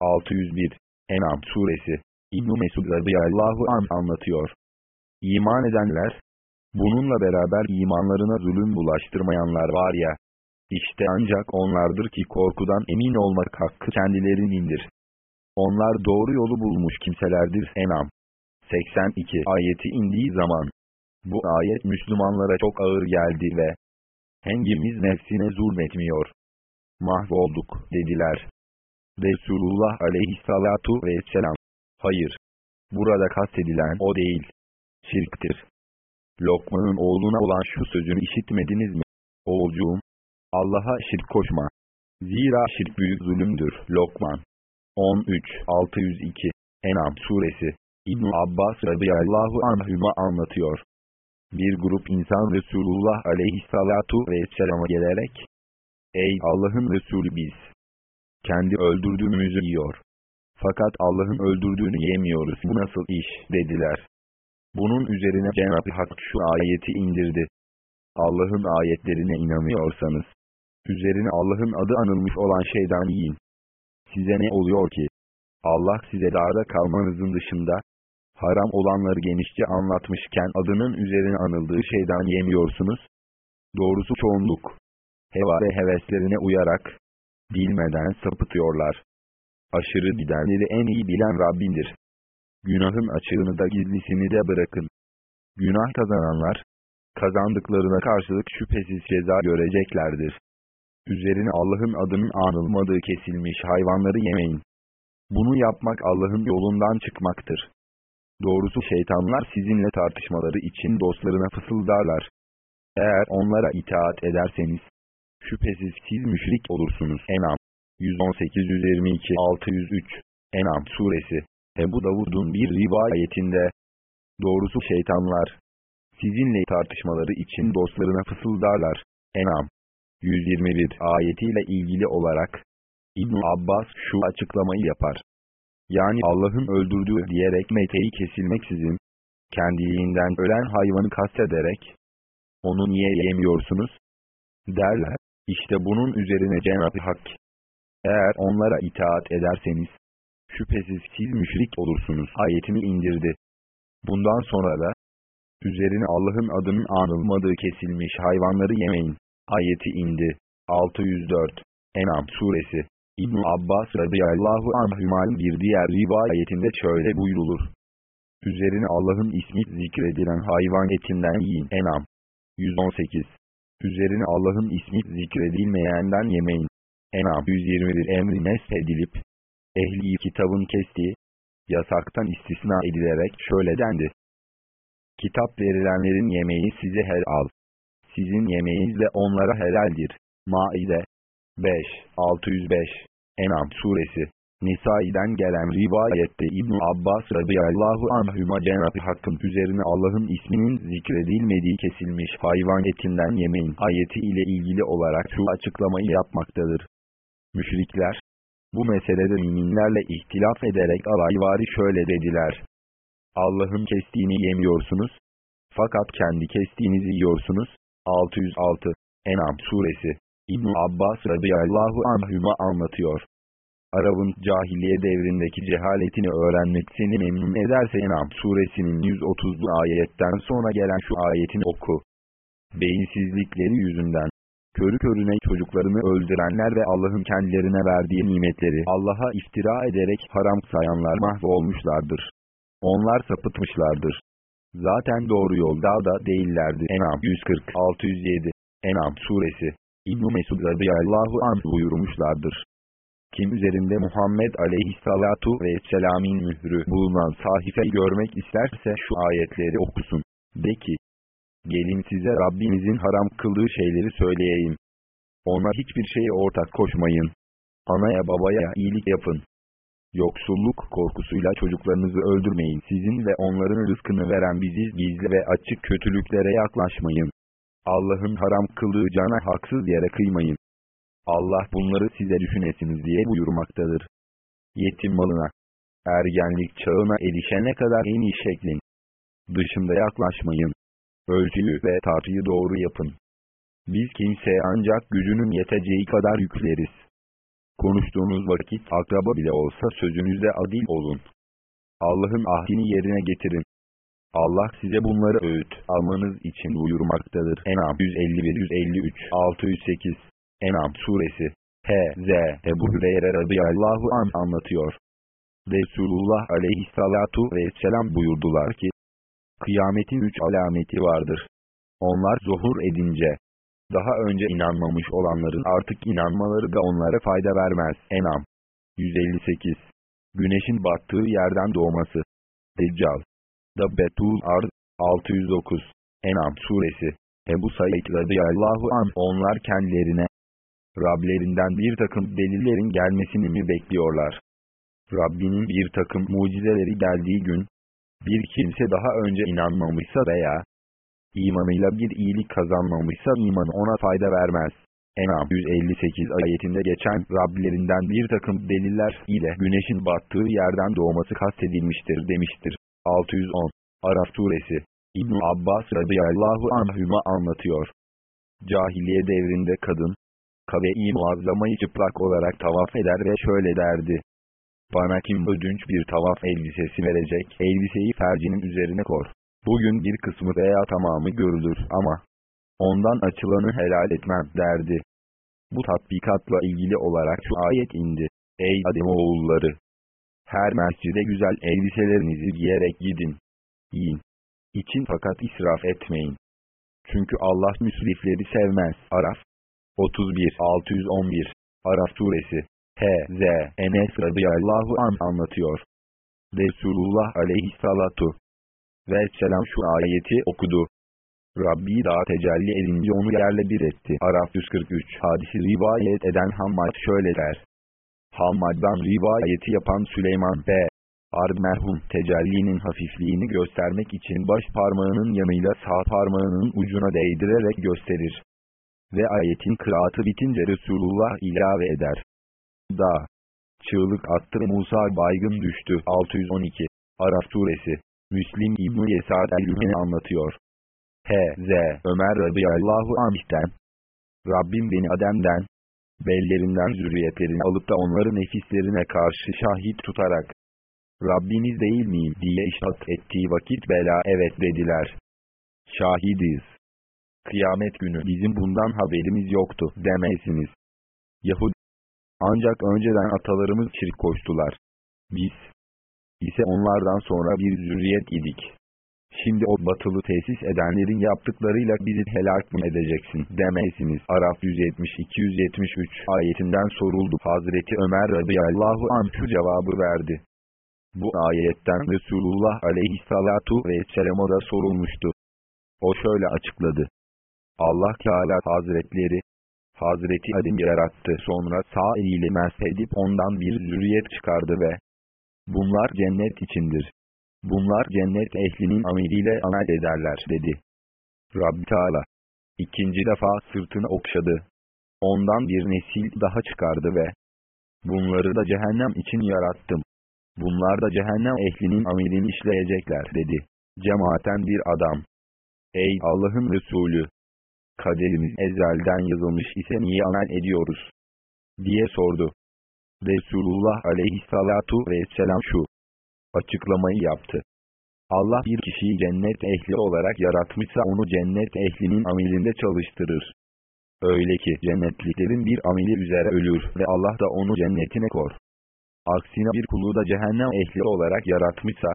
601 En'am suresi İbn-i Mesud radıyallahu an anlatıyor. İman edenler, bununla beraber imanlarına zulüm bulaştırmayanlar var ya, işte ancak onlardır ki korkudan emin olmak hakkı kendilerinindir. Onlar doğru yolu bulmuş kimselerdir. En'am 82 ayeti indiği zaman, bu ayet Müslümanlara çok ağır geldi ve hangimiz nefsine zulmetmiyor. Mahvolduk dediler. Resulullah aleyhissalatu vesselam. Hayır. Burada kastedilen o değil. Şirktir. Lokman'ın oğluna olan şu sözünü işitmediniz mi? Oğulcuğum. Allah'a şirk koşma. Zira şirk büyük zulümdür. Lokman. 13 602 Enam suresi İbn Abbas radıyallahu anhüma anlatıyor. Bir grup insan Resulullah aleyhissalatu vesselama gelerek Ey Allah'ın Resulü biz kendi öldürdüğümüzü yiyor. Fakat Allah'ın öldürdüğünü yemiyoruz bu nasıl iş dediler. Bunun üzerine Cenab-ı Hak şu ayeti indirdi. Allah'ın ayetlerine inanıyorsanız, üzerine Allah'ın adı anılmış olan şeyden yiyin. Size ne oluyor ki? Allah size dağda kalmanızın dışında, haram olanları genişçe anlatmışken adının üzerine anıldığı şeyden yemiyorsunuz. Doğrusu çoğunluk, heva ve heveslerine uyarak, bilmeden sapıtıyorlar. Aşırı gidenleri en iyi bilen Rabbindir. Günahın açığını da gizlisini de bırakın. Günah kazananlar, kazandıklarına karşılık şüphesiz ceza göreceklerdir. Üzerine Allah'ın adının anılmadığı kesilmiş hayvanları yemeyin. Bunu yapmak Allah'ın yolundan çıkmaktır. Doğrusu şeytanlar sizinle tartışmaları için dostlarına fısıldarlar. Eğer onlara itaat ederseniz, Şüphesiz siz müşrik olursunuz. Enam 118-122-603 Enam suresi Ebu Davud'un bir rivayetinde Doğrusu şeytanlar sizinle tartışmaları için dostlarına fısıldarlar. Enam 121 ayetiyle ilgili olarak İbn Abbas şu açıklamayı yapar. Yani Allah'ın öldürdüğü diyerek meteyi kesilmeksizin, kendiliğinden ölen hayvanı kastederek, onu niye yemiyorsunuz? Derler. İşte bunun üzerine Cenab-ı Hak, eğer onlara itaat ederseniz, şüphesiz siz müşrik olursunuz ayetini indirdi. Bundan sonra da, üzerine Allah'ın adının anılmadığı kesilmiş hayvanları yemeyin, ayeti indi. 604 Enam suresi İbn Abbas radıyallahu anhümal bir diğer rivayetinde şöyle buyrulur. Üzerine Allah'ın ismi zikredilen hayvan etinden yiyin. Enam 118 Üzerine Allah'ın ismi zikredilmeyenden yemeyin. Enam 121 emri neshedilip, ehli kitabın kestiği, yasaktan istisna edilerek şöyle dendi. Kitap verilenlerin yemeği size helal. Sizin yemeğiniz de onlara helaldir. Maide 5, 605 Enam suresi Nisai'den gelen rivayette İbn Abbas radıyallahu anhüma Cenab-ı Hakk'ın üzerine Allah'ın isminin zikredilmediği kesilmiş hayvan etinden yemeyin ayeti ile ilgili olarak şu açıklamayı yapmaktadır. Müşrikler, bu meselede müminlerle ihtilaf ederek alayvari şöyle dediler. Allah'ın kestiğini yemiyorsunuz, fakat kendi kestiğinizi yiyorsunuz. 606 Enam suresi İbn Abbas radıyallahu anhüma anlatıyor. Arap'ın cahiliye devrindeki cehaletini öğrenmek seni memnun ederse Enam suresinin 130'lu ayetten sonra gelen şu ayetini oku. Beyinsizlikleri yüzünden, körü körüne çocuklarını öldürenler ve Allah'ın kendilerine verdiği nimetleri Allah'a iftira ederek haram sayanlar mahvolmuşlardır. Onlar sapıtmışlardır. Zaten doğru yolda da değillerdi. Enam 140-607 Enam suresi İbn-i Mesud radıyallahu anh buyurmuşlardır. Kim üzerinde Muhammed aleyhissalatu vesselam'in mührü bulunan sahife görmek isterse şu ayetleri okusun. De ki, gelin size Rabbinizin haram kıldığı şeyleri söyleyeyim. Ona hiçbir şeye ortak koşmayın. Anaya babaya iyilik yapın. Yoksulluk korkusuyla çocuklarınızı öldürmeyin. Sizin ve onların rızkını veren biziz gizli ve açık kötülüklere yaklaşmayın. Allah'ın haram kıldığı cana haksız yere kıymayın. Allah bunları size düşünesiniz diye buyurmaktadır. Yetim malına, ergenlik çağına erişene kadar en iyi şeklin dışında yaklaşmayın. Ölçüyü ve tartıyı doğru yapın. Biz kimseye ancak gücünün yeteceği kadar yükleriz. Konuştuğunuz vakit akraba bile olsa sözünüzde adil olun. Allah'ın ahdini yerine getirin. Allah size bunları öğüt almanız için buyurmaktadır. En'am 151, 153, 608 En'am suresi H.Z. Ebu Hüreyre radıyallahu an anlatıyor. Resulullah aleyhissalatu vesselam buyurdular ki, Kıyametin üç alameti vardır. Onlar zuhur edince, daha önce inanmamış olanların artık inanmaları da onlara fayda vermez. Enam 158 Güneşin battığı yerden doğması Deccal Dabbetul Ard 609 Enam suresi Ebu Said radıyallahu an onlar kendilerine Rablerinden bir takım delillerin gelmesini mi bekliyorlar? Rabbinin bir takım mucizeleri geldiği gün, bir kimse daha önce inanmamışsa veya imanıyla bir iyilik kazanmamışsa iman ona fayda vermez. En'am 158 ayetinde geçen Rablerinden bir takım deliller ile güneşin battığı yerden doğması kastedilmiştir demiştir. 610 Araf suresi ibn Abbas radıyallahu anhüma anlatıyor. Cahiliye devrinde kadın, Kabe-i Muazzama'yı çıplak olarak tavaf eder ve şöyle derdi. Bana kim ödünç bir tavaf elbisesi verecek, elbiseyi fercinin üzerine kor. Bugün bir kısmı veya tamamı görülür ama ondan açılanı helal etmem derdi. Bu tatbikatla ilgili olarak şu ayet indi. Ey Ademoğulları! Her mescide güzel elbiselerinizi giyerek gidin. Yiyin. İçin fakat israf etmeyin. Çünkü Allah müsrifleri sevmez. Araf 31 611 Araf suresi H.Z. Enes radıyallahu an anlatıyor. Resulullah aleyhissalatu vesselam şu ayeti okudu. Rabbi daha tecelli edince onu yerle bir etti. Araf 143 hadisi rivayet eden Hammad şöyle der. Hammad'dan rivayeti yapan Süleyman B. Ard merhum tecellinin hafifliğini göstermek için baş parmağının yanıyla sağ parmağının ucuna değdirerek gösterir. Ve ayetin kıraatı bitince Resulullah ilave eder. Da. Çığlık attı Musa baygın düştü. 612. Araf suresi. Müslim İbn-i Yesad el anlatıyor. H.Z. Ömer radıyallahu anh'ten. Rabbim beni Adem'den, bellerinden zürriyetlerini alıp da onları nefislerine karşı şahit tutarak, Rabbiniz değil miyim diye işaret ettiği vakit bela evet dediler. Şahidiz. Kıyamet günü bizim bundan haberimiz yoktu demezsiniz. Yahudi. Ancak önceden atalarımız şirk koştular. Biz, ise onlardan sonra bir zürriyet idik. Şimdi o batılı tesis edenlerin yaptıklarıyla bizi helak mı edeceksin demesiniz. Araf 170-273 ayetinden soruldu. Hazreti Ömer radıyallahu anh şu cevabı verdi. Bu ayetten Resulullah aleyhissalatu vesselam'a da sorulmuştu. O şöyle açıkladı. Allah Teala Hazretleri, Hazreti Adem yarattı sonra sağ eliyle meshedip ondan bir zürriyet çıkardı ve Bunlar cennet içindir. Bunlar cennet ehlinin ameliyle amel ederler dedi. Rabbi Teala. İkinci defa sırtını okşadı. Ondan bir nesil daha çıkardı ve bunları da cehennem için yarattım. Bunlar da cehennem ehlinin amelini işleyecekler dedi. Cemaaten bir adam. Ey Allah'ın Resulü! Kaderimiz ezelden yazılmış ise niye amel ediyoruz? diye sordu. Resulullah aleyhissalatu vesselam şu açıklamayı yaptı. Allah bir kişiyi cennet ehli olarak yaratmışsa onu cennet ehlinin amelinde çalıştırır. Öyle ki cennetliklerin bir ameli üzere ölür ve Allah da onu cennetine kor. Aksine bir kulu da cehennem ehli olarak yaratmışsa,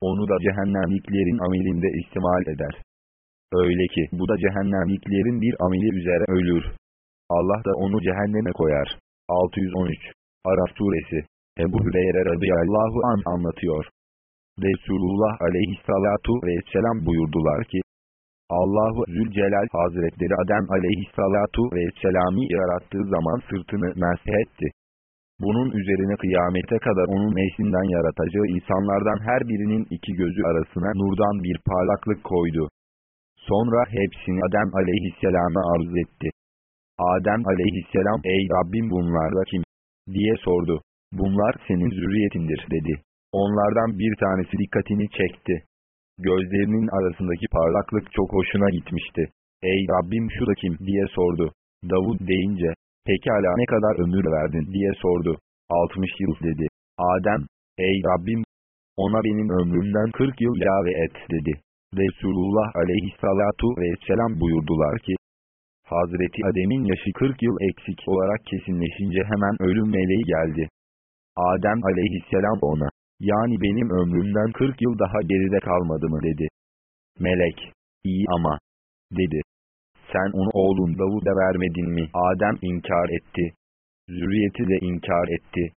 onu da cehennemliklerin amelinde istimal eder. Öyle ki bu da cehennemliklerin bir ameli üzere ölür. Allah da onu cehenneme koyar. 613 Araf suresi Ebu Hüreyre radıyallahu an anlatıyor. Resulullah aleyhissalatu vesselam buyurdular ki, Allahu Zülcelal Hazretleri Adem aleyhissalatu vesselam'ı yarattığı zaman sırtını meshetti. Bunun üzerine kıyamete kadar onun neslinden yaratacağı insanlardan her birinin iki gözü arasına nurdan bir parlaklık koydu. Sonra hepsini Adem aleyhisselama arz etti. Adem aleyhisselam ey Rabbim bunlar da kim? diye sordu. Bunlar senin zürriyetindir dedi. Onlardan bir tanesi dikkatini çekti. Gözlerinin arasındaki parlaklık çok hoşuna gitmişti. Ey Rabbim şu da kim diye sordu. Davud deyince, Pekala ne kadar ömür verdin diye sordu. 60 yıl dedi. Adem, ey Rabbim, ona benim ömrümden 40 yıl ilave et dedi. Resulullah aleyhissalatu vesselam buyurdular ki, Hazreti Adem'in yaşı 40 yıl eksik olarak kesinleşince hemen ölüm meleği geldi. Adem aleyhisselam ona, yani benim ömrümden 40 yıl daha geride kalmadı mı dedi. Melek, iyi ama, dedi. Sen onu oğlun Davud'a vermedin mi? Adem inkar etti. Zürriyeti de inkar etti.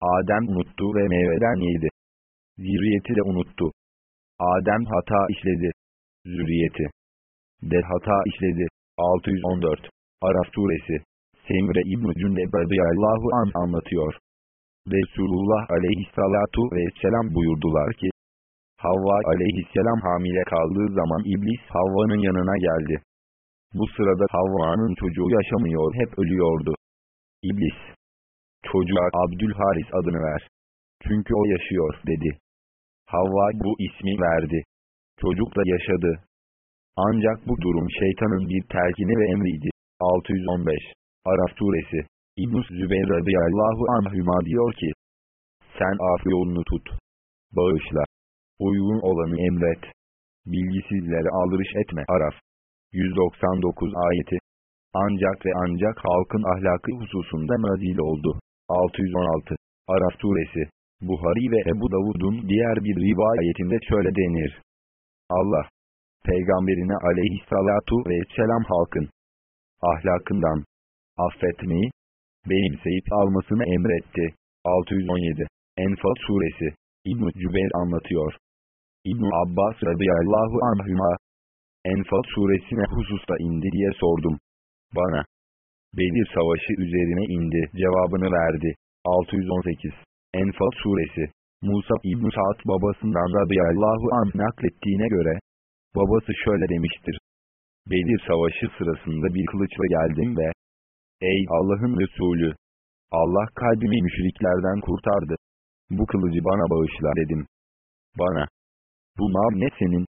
Adem unuttu ve meyveden yedi. Zürriyeti de unuttu. Adem hata işledi. Zürriyeti de hata işledi. 614 Araf suresi Semre İbn-i Cündeb radıyallahu an anlatıyor. Resulullah aleyhissalatu vesselam buyurdular ki, Havva aleyhisselam hamile kaldığı zaman iblis Havva'nın yanına geldi. Bu sırada Havva'nın çocuğu yaşamıyor hep ölüyordu. İblis, çocuğa Abdülharis adını ver. Çünkü o yaşıyor dedi. Havva bu ismi verdi. Çocuk da yaşadı. Ancak bu durum şeytanın bir telkini ve emriydi. 615 Araf suresi İbn-i Zübeyir radıyallahu anhüma diyor ki, Sen af yolunu tut. Bağışla. Uygun olanı emret. Bilgisizlere aldırış etme. Araf 199 ayeti. Ancak ve ancak halkın ahlakı hususunda nazil oldu. 616 Araf suresi Buhari ve Ebu Davud'un diğer bir rivayetinde şöyle denir. Allah, Peygamberine aleyhissalatu vesselam halkın ahlakından affetmeyi, benimseyip almasını emretti. 617 Enfal suresi İbn-i Cübeyr anlatıyor. İbn Abbas radıyallahu anhüma Enfal suresine hususta indi diye sordum. Bana Bedir savaşı üzerine indi cevabını verdi. 618 Enfal suresi Musa İbn Sa'd babasından radıyallahu anh naklettiğine göre babası şöyle demiştir. Bedir savaşı sırasında bir kılıçla geldim ve Ey Allah'ın Resulü! Allah kalbimi müşriklerden kurtardı. Bu kılıcı bana bağışla dedim. Bana. Bu mal ne senin,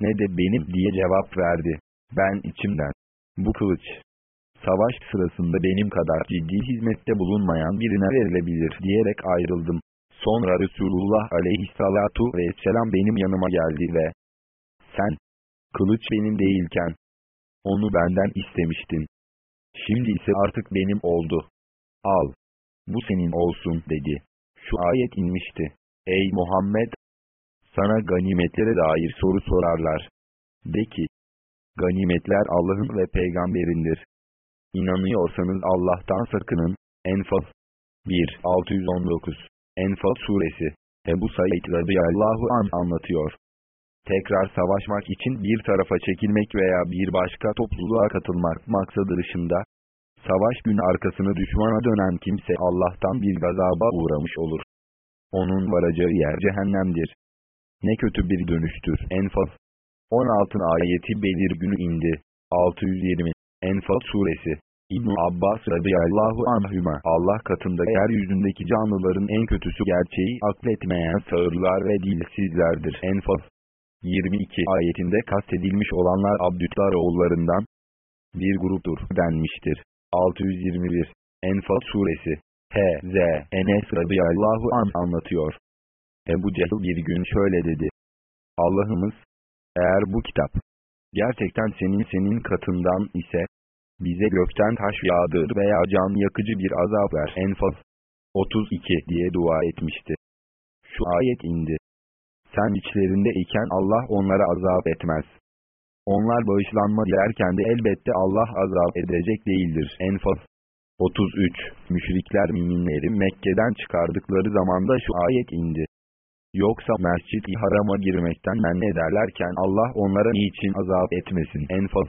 ne de benim diye cevap verdi. Ben içimden. Bu kılıç. Savaş sırasında benim kadar ciddi hizmette bulunmayan birine verilebilir diyerek ayrıldım. Sonra Resulullah aleyhissalatu vesselam benim yanıma geldi ve sen, kılıç benim değilken, onu benden istemiştin. Şimdi ise artık benim oldu. Al. Bu senin olsun dedi. Şu ayet inmişti. Ey Muhammed! Sana ganimetlere dair soru sorarlar. De ki, ganimetler Allah'ın ve peygamberindir. İnanıyorsanız Allah'tan sakının. Enfal 1. 619 Enfal suresi Ebu Said radıyallahu an anlatıyor. Tekrar savaşmak için bir tarafa çekilmek veya bir başka topluluğa katılmak maksadı dışında, savaş gün arkasını düşmana dönen kimse Allah'tan bir gazaba uğramış olur. Onun varacağı yer cehennemdir. Ne kötü bir dönüştür. Enfal 16 ayeti belir günü indi. 620 Enfal suresi İbn Abbas radıyallahu anhüma Allah katında yeryüzündeki canlıların en kötüsü gerçeği akletmeyen sağırlar ve dilsizlerdir. Enfal 22 ayetinde kastedilmiş olanlar Abdüllar oğullarından bir gruptur denmiştir. 621 Enfal suresi H.Z. Enes radıyallahu an anlatıyor. Ebu Cehil bir gün şöyle dedi. Allah'ımız, eğer bu kitap gerçekten senin senin katından ise, bize gökten taş yağdır veya can yakıcı bir azap ver. Enfal 32 diye dua etmişti. Şu ayet indi. Sen içlerinde iken Allah onlara azap etmez. Onlar bağışlanma dilerken de elbette Allah azap edecek değildir. Enfal 33 Müşrikler müminleri Mekke'den çıkardıkları zamanda şu ayet indi. Yoksa mescid-i harama girmekten men ederlerken Allah onlara niçin azap etmesin? Enfal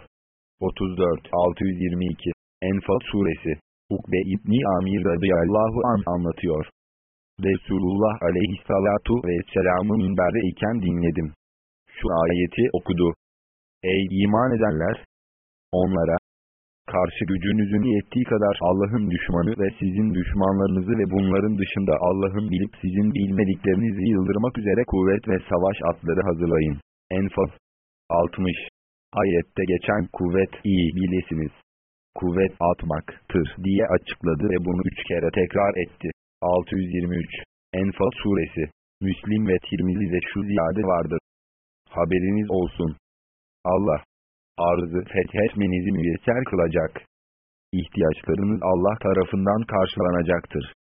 34 622 Enfal suresi Ukbe İbni Amir radıyallahu an anlatıyor. Resulullah aleyhissalatu vesselam'ı minberde iken dinledim. Şu ayeti okudu. Ey iman edenler! Onlara, karşı gücünüzün yettiği kadar Allah'ın düşmanı ve sizin düşmanlarınızı ve bunların dışında Allah'ın bilip sizin bilmediklerinizi yıldırmak üzere kuvvet ve savaş atları hazırlayın. Enfal 60 Ayette geçen kuvvet iyi bilesiniz. kuvvet atmaktır diye açıkladı ve bunu üç kere tekrar etti. 623 Enfal suresi Müslim ve Tirmizi'de şu ziyade vardır. Haberiniz olsun. Allah arzı fethetmenizi müyesser kılacak. İhtiyaçlarınız Allah tarafından karşılanacaktır.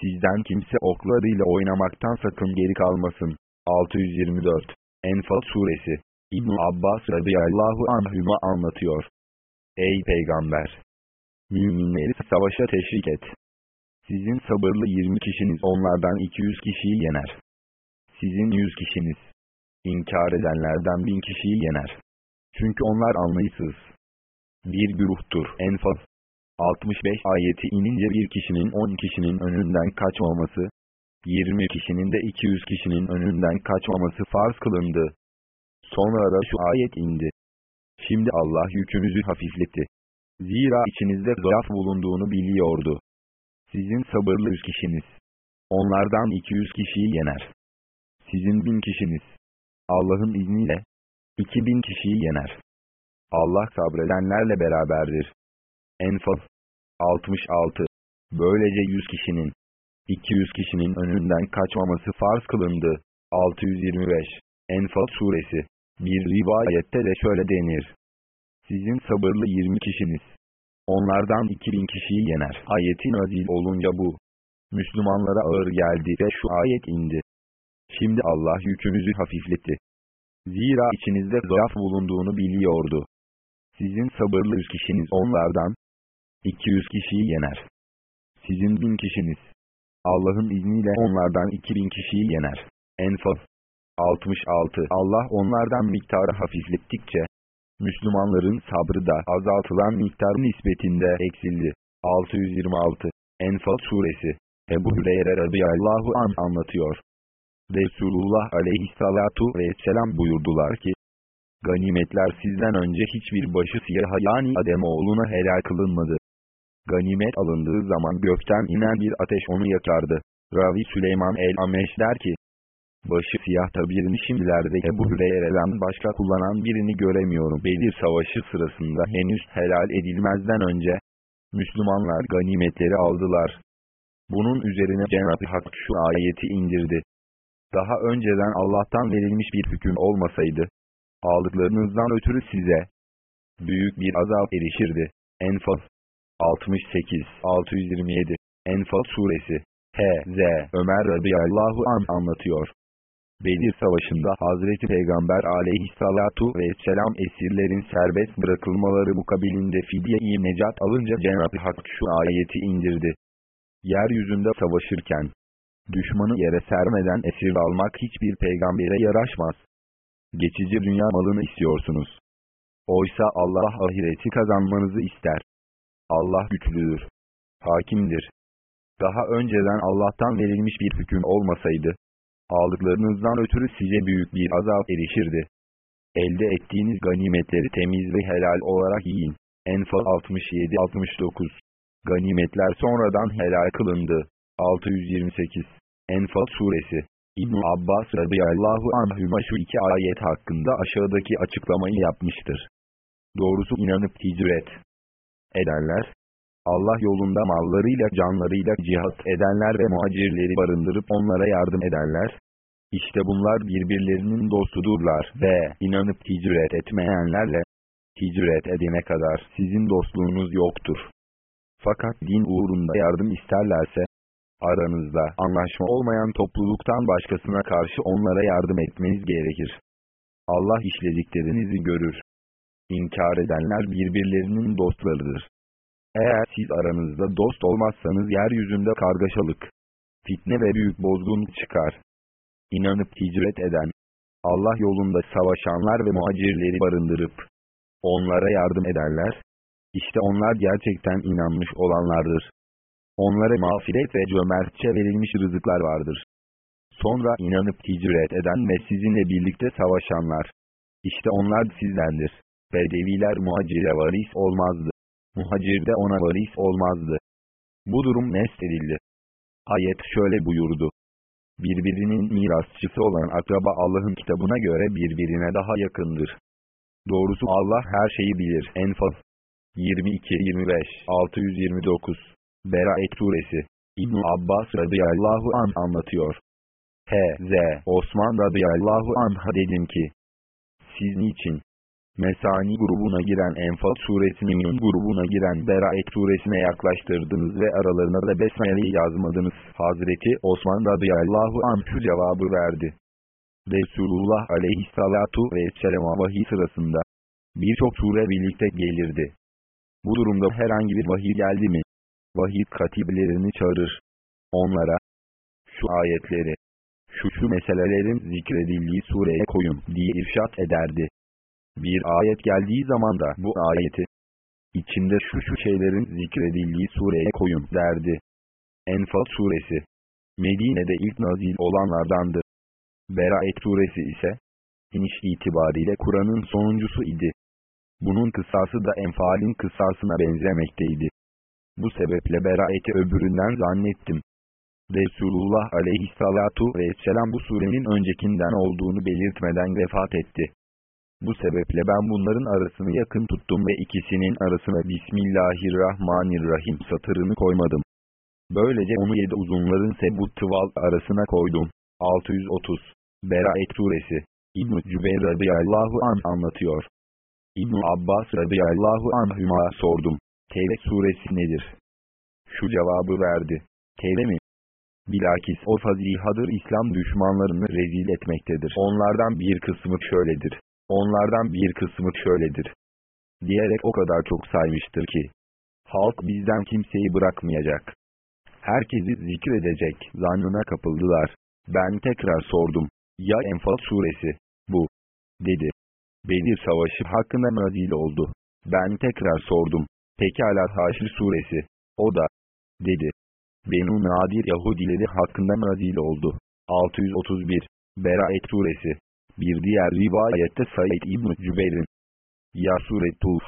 Sizden kimse oklarıyla oynamaktan sakın geri kalmasın. 624 Enfal suresi İbn Abbas radıyallahu anhüma anlatıyor. Ey peygamber! Müminleri savaşa teşvik et. Sizin sabırlı 20 kişiniz onlardan 200 kişiyi yener. Sizin 100 kişiniz. inkar edenlerden 1000 kişiyi yener. Çünkü onlar anlayısız. Bir güruhtur. Enfal. 65 ayeti inince bir kişinin 10 kişinin önünden kaçmaması, 20 kişinin de 200 kişinin önünden kaçmaması farz kılındı. Sonra da şu ayet indi. Şimdi Allah yükünüzü hafifletti. Zira içinizde zaaf bulunduğunu biliyordu. Sizin sabırlı yüz kişiniz. Onlardan 200 kişiyi yener. Sizin bin kişiniz. Allah'ın izniyle 2000 kişiyi yener. Allah sabredenlerle beraberdir. Enfal 66 Böylece 100 kişinin 200 kişinin önünden kaçmaması farz kılındı. 625 Enfal suresi Bir rivayette de şöyle denir. Sizin sabırlı 20 kişiniz. Onlardan 2000 kişiyi yener. Ayetin azil olunca bu. Müslümanlara ağır geldi ve şu ayet indi. Şimdi Allah yükünüzü hafifletti. Zira içinizde zaaf bulunduğunu biliyordu. Sizin sabırlı yüz kişiniz onlardan 200 kişiyi yener. Sizin bin kişiniz. Allah'ın izniyle onlardan 2000 kişiyi yener. Enfal 66 Allah onlardan miktarı hafiflettikçe, Müslümanların sabrı da azaltılan miktar nispetinde eksildi. 626 Enfal suresi Ebu Hüreyre radıyallahu an anlatıyor. Resulullah aleyhissalatu vesselam buyurdular ki, Ganimetler sizden önce hiçbir başı siyaha yani Ademoğluna helal kılınmadı. Ganimet alındığı zaman gökten inen bir ateş onu yakardı. Ravi Süleyman el-Ameş der ki, başı siyah tabirini şimdilerde Ebu Hüreyre'den başka kullanan birini göremiyorum. Bedir Savaşı sırasında henüz helal edilmezden önce, Müslümanlar ganimetleri aldılar. Bunun üzerine Cenab-ı Hak şu ayeti indirdi. Daha önceden Allah'tan verilmiş bir hüküm olmasaydı, aldıklarınızdan ötürü size büyük bir azap erişirdi. Enfal 68 627 Enfal suresi H.Z. Ömer radıyallahu an anlatıyor. Bedir Savaşı'nda Hazreti Peygamber aleyhissalatu vesselam esirlerin serbest bırakılmaları mukabilinde fidye-i necat alınca Cenab-ı Hak şu ayeti indirdi. Yeryüzünde savaşırken, düşmanı yere sermeden esir almak hiçbir peygambere yaraşmaz. Geçici dünya malını istiyorsunuz. Oysa Allah ahireti kazanmanızı ister. Allah güçlüdür. Hakimdir. Daha önceden Allah'tan verilmiş bir hüküm olmasaydı, aldıklarınızdan ötürü size büyük bir azap erişirdi. Elde ettiğiniz ganimetleri temiz ve helal olarak yiyin. Enfal 67-69 Ganimetler sonradan helal kılındı. 628 Enfal suresi İbn Abbas radıyallahu anhüma şu iki ayet hakkında aşağıdaki açıklamayı yapmıştır. Doğrusu inanıp hicret edenler, Allah yolunda mallarıyla canlarıyla cihat edenler ve muhacirleri barındırıp onlara yardım edenler, işte bunlar birbirlerinin dostudurlar ve inanıp hicret etmeyenlerle, hicret edene kadar sizin dostluğunuz yoktur. Fakat din uğrunda yardım isterlerse, aranızda anlaşma olmayan topluluktan başkasına karşı onlara yardım etmeniz gerekir. Allah işlediklerinizi görür. İnkar edenler birbirlerinin dostlarıdır. Eğer siz aranızda dost olmazsanız yeryüzünde kargaşalık, fitne ve büyük bozgun çıkar. İnanıp hicret eden, Allah yolunda savaşanlar ve muhacirleri barındırıp, onlara yardım ederler, işte onlar gerçekten inanmış olanlardır. Onlara mağfiret ve cömertçe verilmiş rızıklar vardır. Sonra inanıp hicret eden ve sizinle birlikte savaşanlar. İşte onlar sizdendir. Bedeviler muhacire varis olmazdı. Muhacir de ona varis olmazdı. Bu durum nesledildi. Ayet şöyle buyurdu. Birbirinin mirasçısı olan akraba Allah'ın kitabına göre birbirine daha yakındır. Doğrusu Allah her şeyi bilir. Enfal 22-25 629 Beraet Suresi İbn Abbas radıyallahu an anlatıyor. H.Z. Osman radıyallahu anh'a dedim ki, siz niçin? Mesani grubuna giren Enfal suresinin grubuna giren Beraet suresine yaklaştırdınız ve aralarına da Besmele'yi yazmadınız. Hazreti Osman radıyallahu anh şu cevabı verdi. Resulullah aleyhissalatu vesselam'a vahiy sırasında birçok sure birlikte gelirdi. Bu durumda herhangi bir vahiy geldi mi? Vahiy katiblerini çağırır. Onlara şu ayetleri, şu şu meselelerin zikredildiği sureye koyun diye irşat ederdi. Bir ayet geldiği zaman da bu ayeti, içinde şu şu şeylerin zikredildiği sureye koyun derdi. Enfal suresi, Medine'de ilk nazil olanlardandı. Beraet suresi ise, iniş itibariyle Kur'an'ın sonuncusu idi. Bunun kısası da Enfal'in kısasına benzemekteydi. Bu sebeple beraeti öbüründen zannettim. Resulullah aleyhissalatu vesselam bu surenin öncekinden olduğunu belirtmeden vefat etti. Bu sebeple ben bunların arasını yakın tuttum ve ikisinin arasına Bismillahirrahmanirrahim satırını koymadım. Böylece onu yedi uzunların sebut tıval arasına koydum. 630 Beraet suresi İbn-i Cübeyr radıyallahu an anlatıyor. İbn Abbas radıyallahu anhüma sordum. Tevbe suresi nedir? Şu cevabı verdi. Tevbe mi? Bilakis o fazihadır İslam düşmanlarını rezil etmektedir. Onlardan bir kısmı şöyledir. Onlardan bir kısmı şöyledir. Diyerek o kadar çok saymıştır ki. Halk bizden kimseyi bırakmayacak. Herkesi zikredecek zannına kapıldılar. Ben tekrar sordum. Ya Enfal suresi, bu. Dedi. Bedir Savaşı hakkında nazil oldu. Ben tekrar sordum. Pekala Haşr suresi. O da. Dedi. Benu Nadir Yahudileri hakkında nazil oldu. 631. Beraet suresi. Bir diğer rivayette Said İbn Cübeyr'in Ya suretul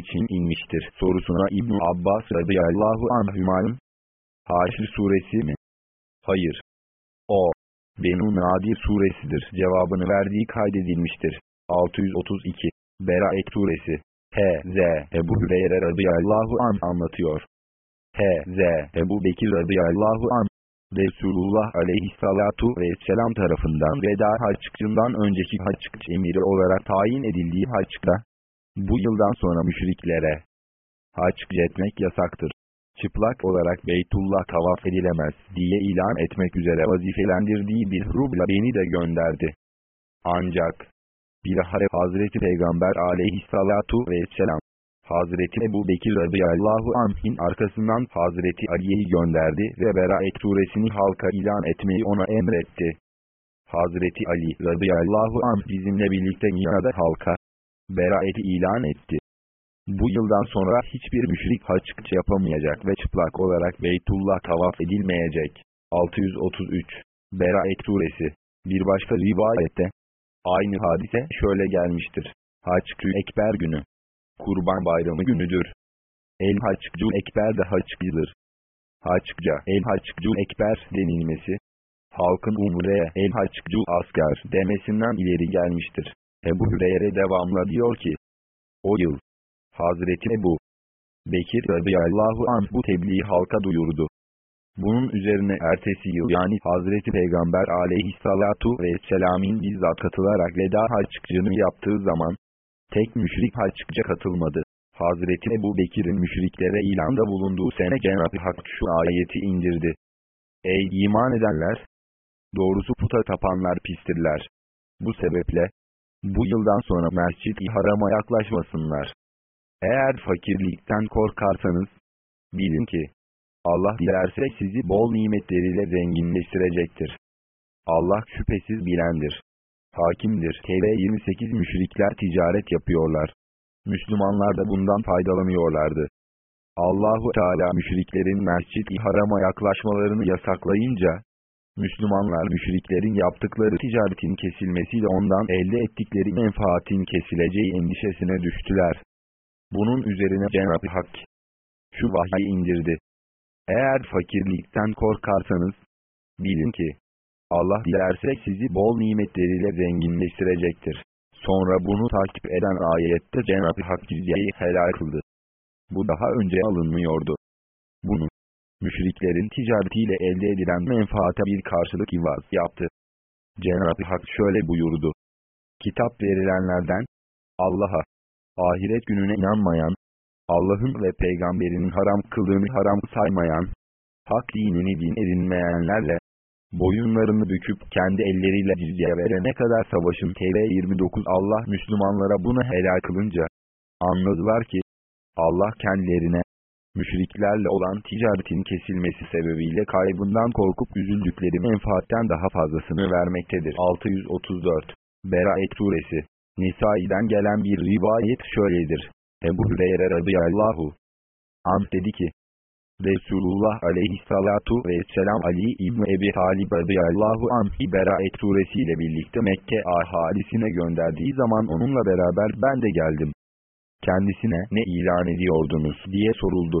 için inmiştir sorusuna İbn Abbas radıyallahu anhümanın Haşr suresi mi? Hayır. O. Benu Nadir suresidir cevabını verdiği kaydedilmiştir. 632 Beraet suresi H.Z. Ebu Hüreyre radıyallahu an anlatıyor. H.Z. Ebu Bekir radıyallahu an Resulullah aleyhissalatu vesselam tarafından veda haccından önceki hac emiri olarak tayin edildiği haçta bu yıldan sonra müşriklere hac etmek yasaktır. Çıplak olarak Beytullah tavaf edilemez diye ilan etmek üzere vazifelendirdiği bir rubla beni de gönderdi. Ancak Bilahare Hazreti Peygamber aleyhissalatu vesselam Hazreti Ebu Bekir radıyallahu anh'in arkasından Hazreti Ali'yi gönderdi ve Beraet suresini halka ilan etmeyi ona emretti. Hazreti Ali radıyallahu anh bizimle birlikte Mina'da halka Beraet'i ilan etti. Bu yıldan sonra hiçbir müşrik haç yapamayacak ve çıplak olarak Beytullah tavaf edilmeyecek. 633 Beraet suresi Bir başka rivayette Aynı hadise şöyle gelmiştir. Haçkü Ekber günü. Kurban bayramı günüdür. El Haçkü Ekber de Haçkı'dır. Haçkca El Haçkü Ekber denilmesi, halkın umreye El Haçkü asker demesinden ileri gelmiştir. Ebu Hüreyre devamla diyor ki, o yıl, Hazreti Ebu Bekir radıyallahu anh bu tebliği halka duyurdu. Bunun üzerine ertesi yıl yani Hazreti Peygamber aleyhissalatu vesselam'in bizzat katılarak veda haççığını yaptığı zaman, tek müşrik haççıca katılmadı. Hazreti Ebu Bekir'in müşriklere ilanda bulunduğu sene Cenab-ı Hak şu ayeti indirdi. Ey iman edenler! Doğrusu puta tapanlar pistirler. Bu sebeple, bu yıldan sonra mescid-i harama yaklaşmasınlar. Eğer fakirlikten korkarsanız, bilin ki, Allah dilerse sizi bol nimetleriyle zenginleştirecektir. Allah şüphesiz bilendir. Hakimdir. TV 28 müşrikler ticaret yapıyorlar. Müslümanlar da bundan faydalanıyorlardı. Allahu Teala müşriklerin mescid-i harama yaklaşmalarını yasaklayınca, Müslümanlar müşriklerin yaptıkları ticaretin kesilmesiyle ondan elde ettikleri menfaatin kesileceği endişesine düştüler. Bunun üzerine Cenab-ı Hak şu vahyi indirdi. Eğer fakirlikten korkarsanız, bilin ki, Allah dilerse sizi bol nimetleriyle zenginleştirecektir. Sonra bunu takip eden ayette Cenab-ı Hak cizyeyi helal kıldı. Bu daha önce alınmıyordu. Bunu, müşriklerin ticaretiyle elde edilen menfaate bir karşılık ivaz yaptı. Cenab-ı Hak şöyle buyurdu. Kitap verilenlerden, Allah'a, ahiret gününe inanmayan, Allah'ın ve peygamberinin haram kıldığını haram saymayan, hak dinini din edinmeyenlerle, boyunlarını büküp kendi elleriyle cizye verene kadar savaşın TR 29 Allah Müslümanlara bunu helal kılınca, anladılar ki, Allah kendilerine, müşriklerle olan ticaretin kesilmesi sebebiyle kaybından korkup üzüldükleri menfaatten daha fazlasını vermektedir. 634 Beraet Suresi Nisai'den gelen bir rivayet şöyledir. Ebu Hüreyre radıyallahu anh dedi ki, Resulullah aleyhissalatu vesselam Ali İbni Ebi Talib radıyallahu anh'i Beraet suresiyle birlikte Mekke ahalisine gönderdiği zaman onunla beraber ben de geldim. Kendisine ne ilan ediyordunuz diye soruldu.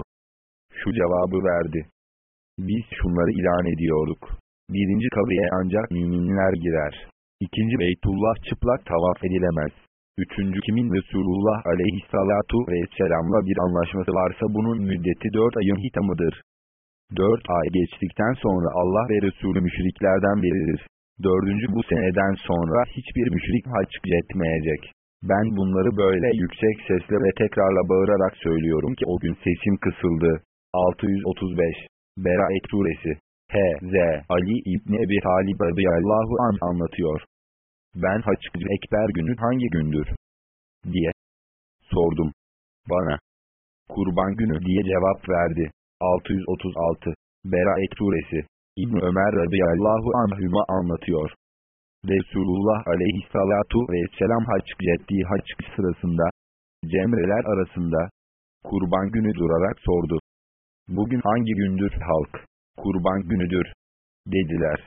Şu cevabı verdi. Biz şunları ilan ediyorduk. Birinci kabriye ancak müminler girer. İkinci Beytullah çıplak tavaf edilemez. Üçüncü kimin Resulullah aleyhissalatu vesselamla bir anlaşması varsa bunun müddeti dört ayın hitamıdır. Dört ay geçtikten sonra Allah ve Resulü müşriklerden verilir. Dördüncü bu seneden sonra hiçbir müşrik hac etmeyecek. Ben bunları böyle yüksek sesle ve tekrarla bağırarak söylüyorum ki o gün sesim kısıldı. 635 Beraet Suresi H.Z. Ali İbni Ebi Talib radıyallahu an anlatıyor. Ben Haçkı Ekber günü hangi gündür? diye sordum. Bana kurban günü diye cevap verdi. 636 Beraet Suresi İbn Ömer radıyallahu anhüma anlatıyor. Resulullah aleyhissalatu vesselam haç ettiği haç sırasında cemreler arasında kurban günü durarak sordu. Bugün hangi gündür halk? Kurban günüdür. Dediler.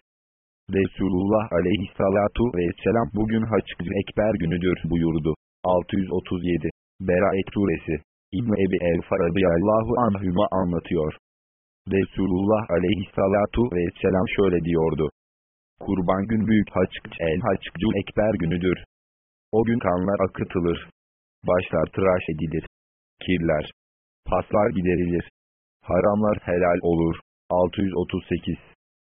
Resulullah aleyhissalatu vesselam bugün Haçkı Ekber günüdür buyurdu. 637 Beraet Suresi İbn Ebi El-Far radıyallahu anhüma anlatıyor. Resulullah aleyhissalatu vesselam şöyle diyordu. Kurban gün büyük haçk el haçkcul ekber günüdür. O gün kanlar akıtılır. Başlar tıraş edilir. Kirler. Paslar giderilir. Haramlar helal olur. 638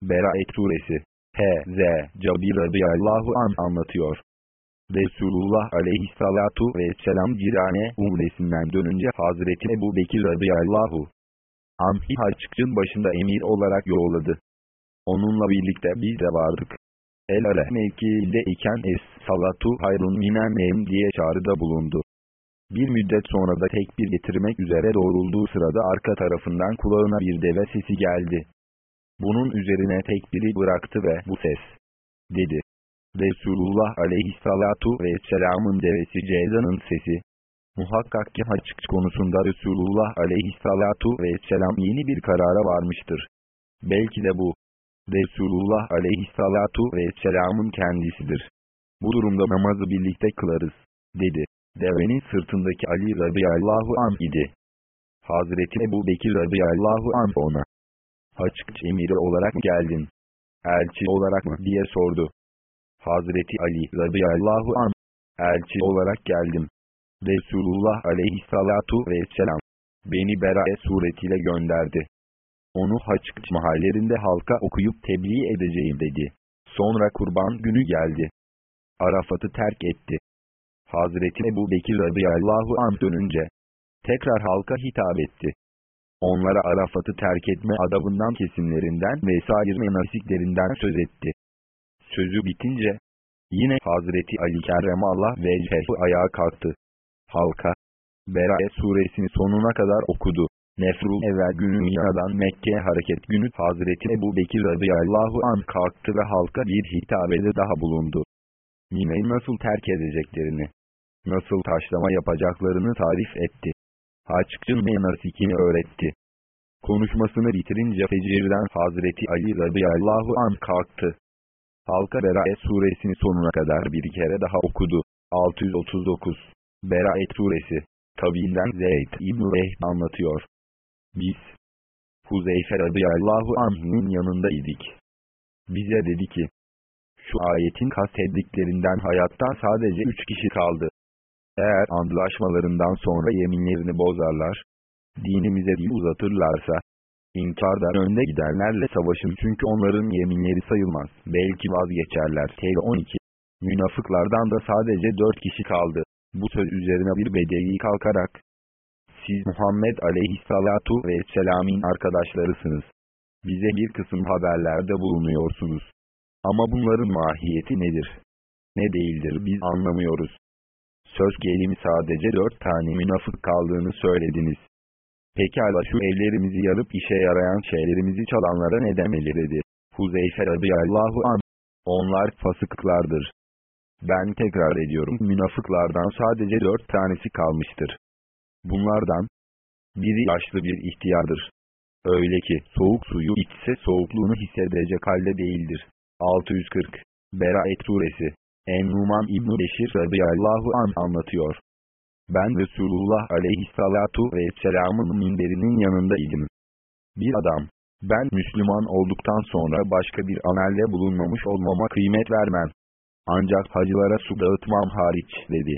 Beraet Suresi H.Z. Cabir radıyallahu an anlatıyor. Resulullah aleyhissalatu vesselam Cirane umresinden dönünce Hazreti Ebu Bekir radıyallahu anhi haççın başında emir olarak yolladı. Onunla birlikte biz de vardık. El ale mevkiinde iken es salatu hayrun minen nem diye çağrıda bulundu. Bir müddet sonra da tekbir getirmek üzere doğrulduğu sırada arka tarafından kulağına bir deve sesi geldi. Bunun üzerine tekbiri bıraktı ve bu ses, dedi. Resulullah aleyhissalatu vesselamın devesi Ceyzan'ın sesi. Muhakkak ki haç konusunda Resulullah aleyhissalatu vesselam yeni bir karara varmıştır. Belki de bu, Resulullah aleyhissalatu vesselamın kendisidir. Bu durumda namazı birlikte kılarız, dedi. Devenin sırtındaki Ali radıyallahu an idi. Hazreti Ebu Bekir radıyallahu an ona, Haçkıç emiri olarak mı geldin? Elçi olarak mı diye sordu. Hazreti Ali radıyallahu an elçi olarak geldim. Resulullah aleyhissalatu vesselam beni Berae suretiyle gönderdi. Onu Haçkıç mahallerinde halka okuyup tebliğ edeceğim dedi. Sonra kurban günü geldi. Arafat'ı terk etti. Hazreti Ebu Bekir radıyallahu an dönünce tekrar halka hitap etti. Onlara Arafat'ı terk etme adabından kesimlerinden ve sair menasiklerinden söz etti. Sözü bitince, yine Hazreti Ali Kerremallah vecehi ayağa kalktı. Halka, Berae suresini sonuna kadar okudu. Nefrul evvel günü Mina'dan Mekke'ye hareket günü Hazreti Ebu Bekir radıyallahu an kalktı ve halka bir hitabede daha bulundu. Mina'yı nasıl terk edeceklerini, nasıl taşlama yapacaklarını tarif etti. Haçkın menasikini öğretti. Konuşmasını bitirince fecirden Hazreti Ali radıyallahu an kalktı. Halka Beraet suresini sonuna kadar bir kere daha okudu. 639 Beraet suresi Tabiinden Zeyd İbn-i anlatıyor. Biz Huzeyfe radıyallahu anh'ın yanında idik. Bize dedi ki, şu ayetin kastettiklerinden hayatta sadece üç kişi kaldı. Eğer andlaşmalarından sonra yeminlerini bozarlar, dinimize dil uzatırlarsa, inkardan önde gidenlerle savaşın çünkü onların yeminleri sayılmaz. Belki vazgeçerler. T12 Münafıklardan da sadece dört kişi kaldı. Bu söz üzerine bir bedevi kalkarak, siz Muhammed aleyhissalatu vesselam'in arkadaşlarısınız. Bize bir kısım haberlerde bulunuyorsunuz. Ama bunların mahiyeti nedir? Ne değildir biz anlamıyoruz. Söz gelimi sadece dört tane münafık kaldığını söylediniz. Pekala şu evlerimizi yarıp işe yarayan şeylerimizi çalanlara ne demeli dedi. Huzeyfe radıyallahu an. Onlar fasıklardır. Ben tekrar ediyorum münafıklardan sadece dört tanesi kalmıştır. Bunlardan biri yaşlı bir ihtiyardır. Öyle ki soğuk suyu içse soğukluğunu hissedecek halde değildir. 640 Beraet Suresi En-Numan İbn-i Beşir radıyallahu an anlatıyor. Ben Resulullah aleyhissalatu vesselamın minberinin yanındaydım. Bir adam, ben Müslüman olduktan sonra başka bir amelde bulunmamış olmama kıymet vermem. Ancak hacılara su dağıtmam hariç dedi.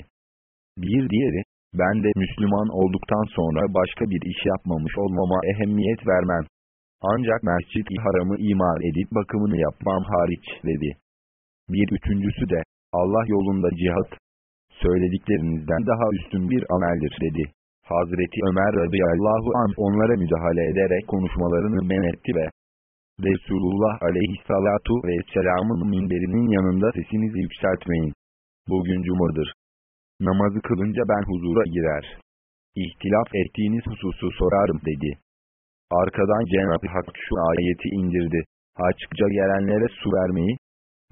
Bir diğeri, ben de Müslüman olduktan sonra başka bir iş yapmamış olmama ehemmiyet vermem. Ancak mescid-i haramı imar edip bakımını yapmam hariç dedi. Bir üçüncüsü de, Allah yolunda cihat, söylediklerinizden daha üstün bir ameldir dedi. Hazreti Ömer radıyallahu an onlara müdahale ederek konuşmalarını men etti ve Resulullah aleyhissalatu vesselamın minberinin yanında sesinizi yükseltmeyin. Bugün cumadır. Namazı kılınca ben huzura girer. İhtilaf ettiğiniz hususu sorarım dedi. Arkadan Cenab-ı Hak şu ayeti indirdi. Açıkça gelenlere su vermeyi,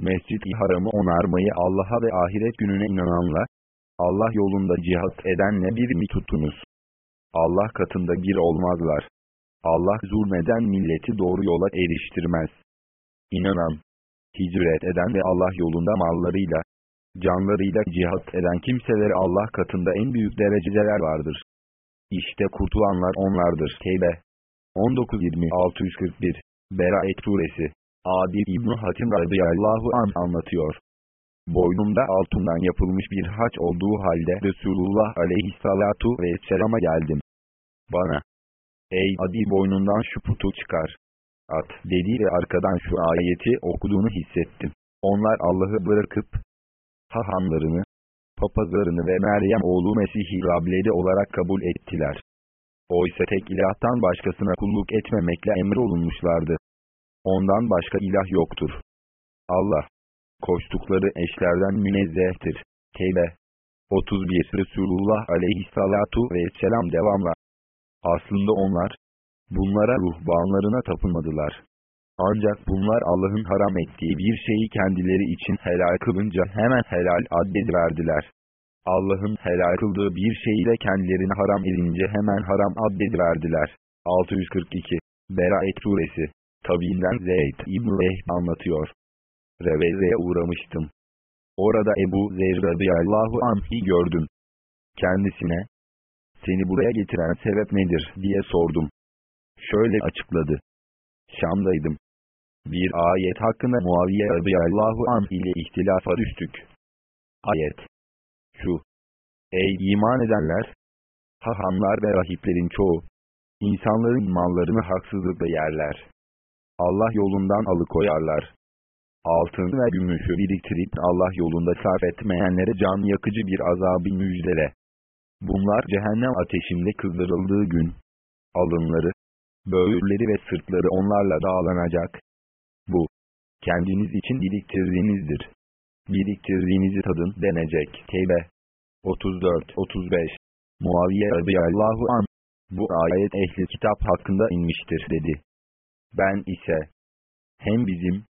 Mescid-i Haram'ı onarmayı Allah'a ve ahiret gününe inananla, Allah yolunda cihat edenle bir mi tuttunuz? Allah katında bir olmazlar. Allah zulmeden milleti doğru yola eriştirmez. İnanan, hicret eden ve Allah yolunda mallarıyla, canlarıyla cihat eden kimselere Allah katında en büyük dereceler vardır. İşte kurtulanlar onlardır. Tevbe 19-20-641 Beraet Suresi Adi İbn Hatim radıyallahu an anlatıyor. Boynumda altından yapılmış bir haç olduğu halde Resulullah aleyhissalatu vesselama geldim. Bana, ey Adi boynundan şu putu çıkar. At dedi ve arkadan şu ayeti okuduğunu hissettim. Onlar Allah'ı bırakıp, hahamlarını, papazlarını ve Meryem oğlu Mesih'i Rableri olarak kabul ettiler. Oysa tek ilahtan başkasına kulluk etmemekle emrolunmuşlardı. Ondan başka ilah yoktur. Allah, koştukları eşlerden münezzehtir. Tevbe 31 Resulullah aleyhissalatu vesselam devamla. Aslında onlar, bunlara ruhbanlarına tapınmadılar. Ancak bunlar Allah'ın haram ettiği bir şeyi kendileri için helal kılınca hemen helal addediverdiler. Allah'ın helal kıldığı bir şeyi de kendilerine haram edince hemen haram addediverdiler. 642 Beraet Suresi Tabiinden Zeyd İbn-i anlatıyor. Reveze'ye uğramıştım. Orada Ebu Zer radıyallahu anh'i gördüm. Kendisine, seni buraya getiren sebep nedir diye sordum. Şöyle açıkladı. Şam'daydım. Bir ayet hakkında Muaviye radıyallahu anh ile ihtilafa düştük. Ayet. Şu. Ey iman edenler! Hahamlar ve rahiplerin çoğu, insanların mallarını haksızlıkla yerler. Allah yolundan alıkoyarlar. Altın ve gümüşü biriktirip Allah yolunda sarf etmeyenlere can yakıcı bir azabı müjdele. Bunlar cehennem ateşinde kızdırıldığı gün, alınları, böğürleri ve sırtları onlarla dağlanacak. Bu, kendiniz için biriktirdiğinizdir. Biriktirdiğinizi tadın denecek. Teybe 34-35 Muaviye radıyallahu an, bu ayet ehli kitap hakkında inmiştir dedi. Ben ise, hem bizim,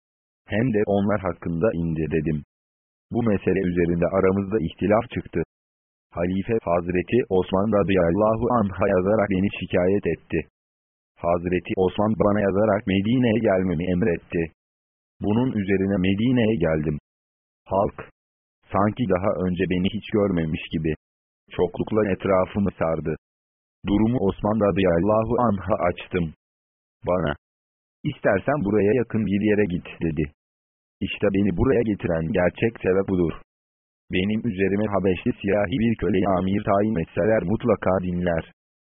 hem de onlar hakkında indi. Bu mesele üzerinde aramızda ihtilaf çıktı. Halife Hazreti Osman radıyallahu anh'a yazarak beni şikayet etti. Hazreti Osman bana yazarak Medine'ye gelmemi emretti. Bunun üzerine Medine'ye geldim. Halk, sanki daha önce beni hiç görmemiş gibi, çoklukla etrafımı sardı. Durumu Osman radıyallahu anh'a açtım. Bana, istersen buraya yakın bir yere git dedi. İşte beni buraya getiren gerçek sebep budur. Benim üzerime Habeşli siyahi bir köleyi amir tayin etseler mutlaka dinler.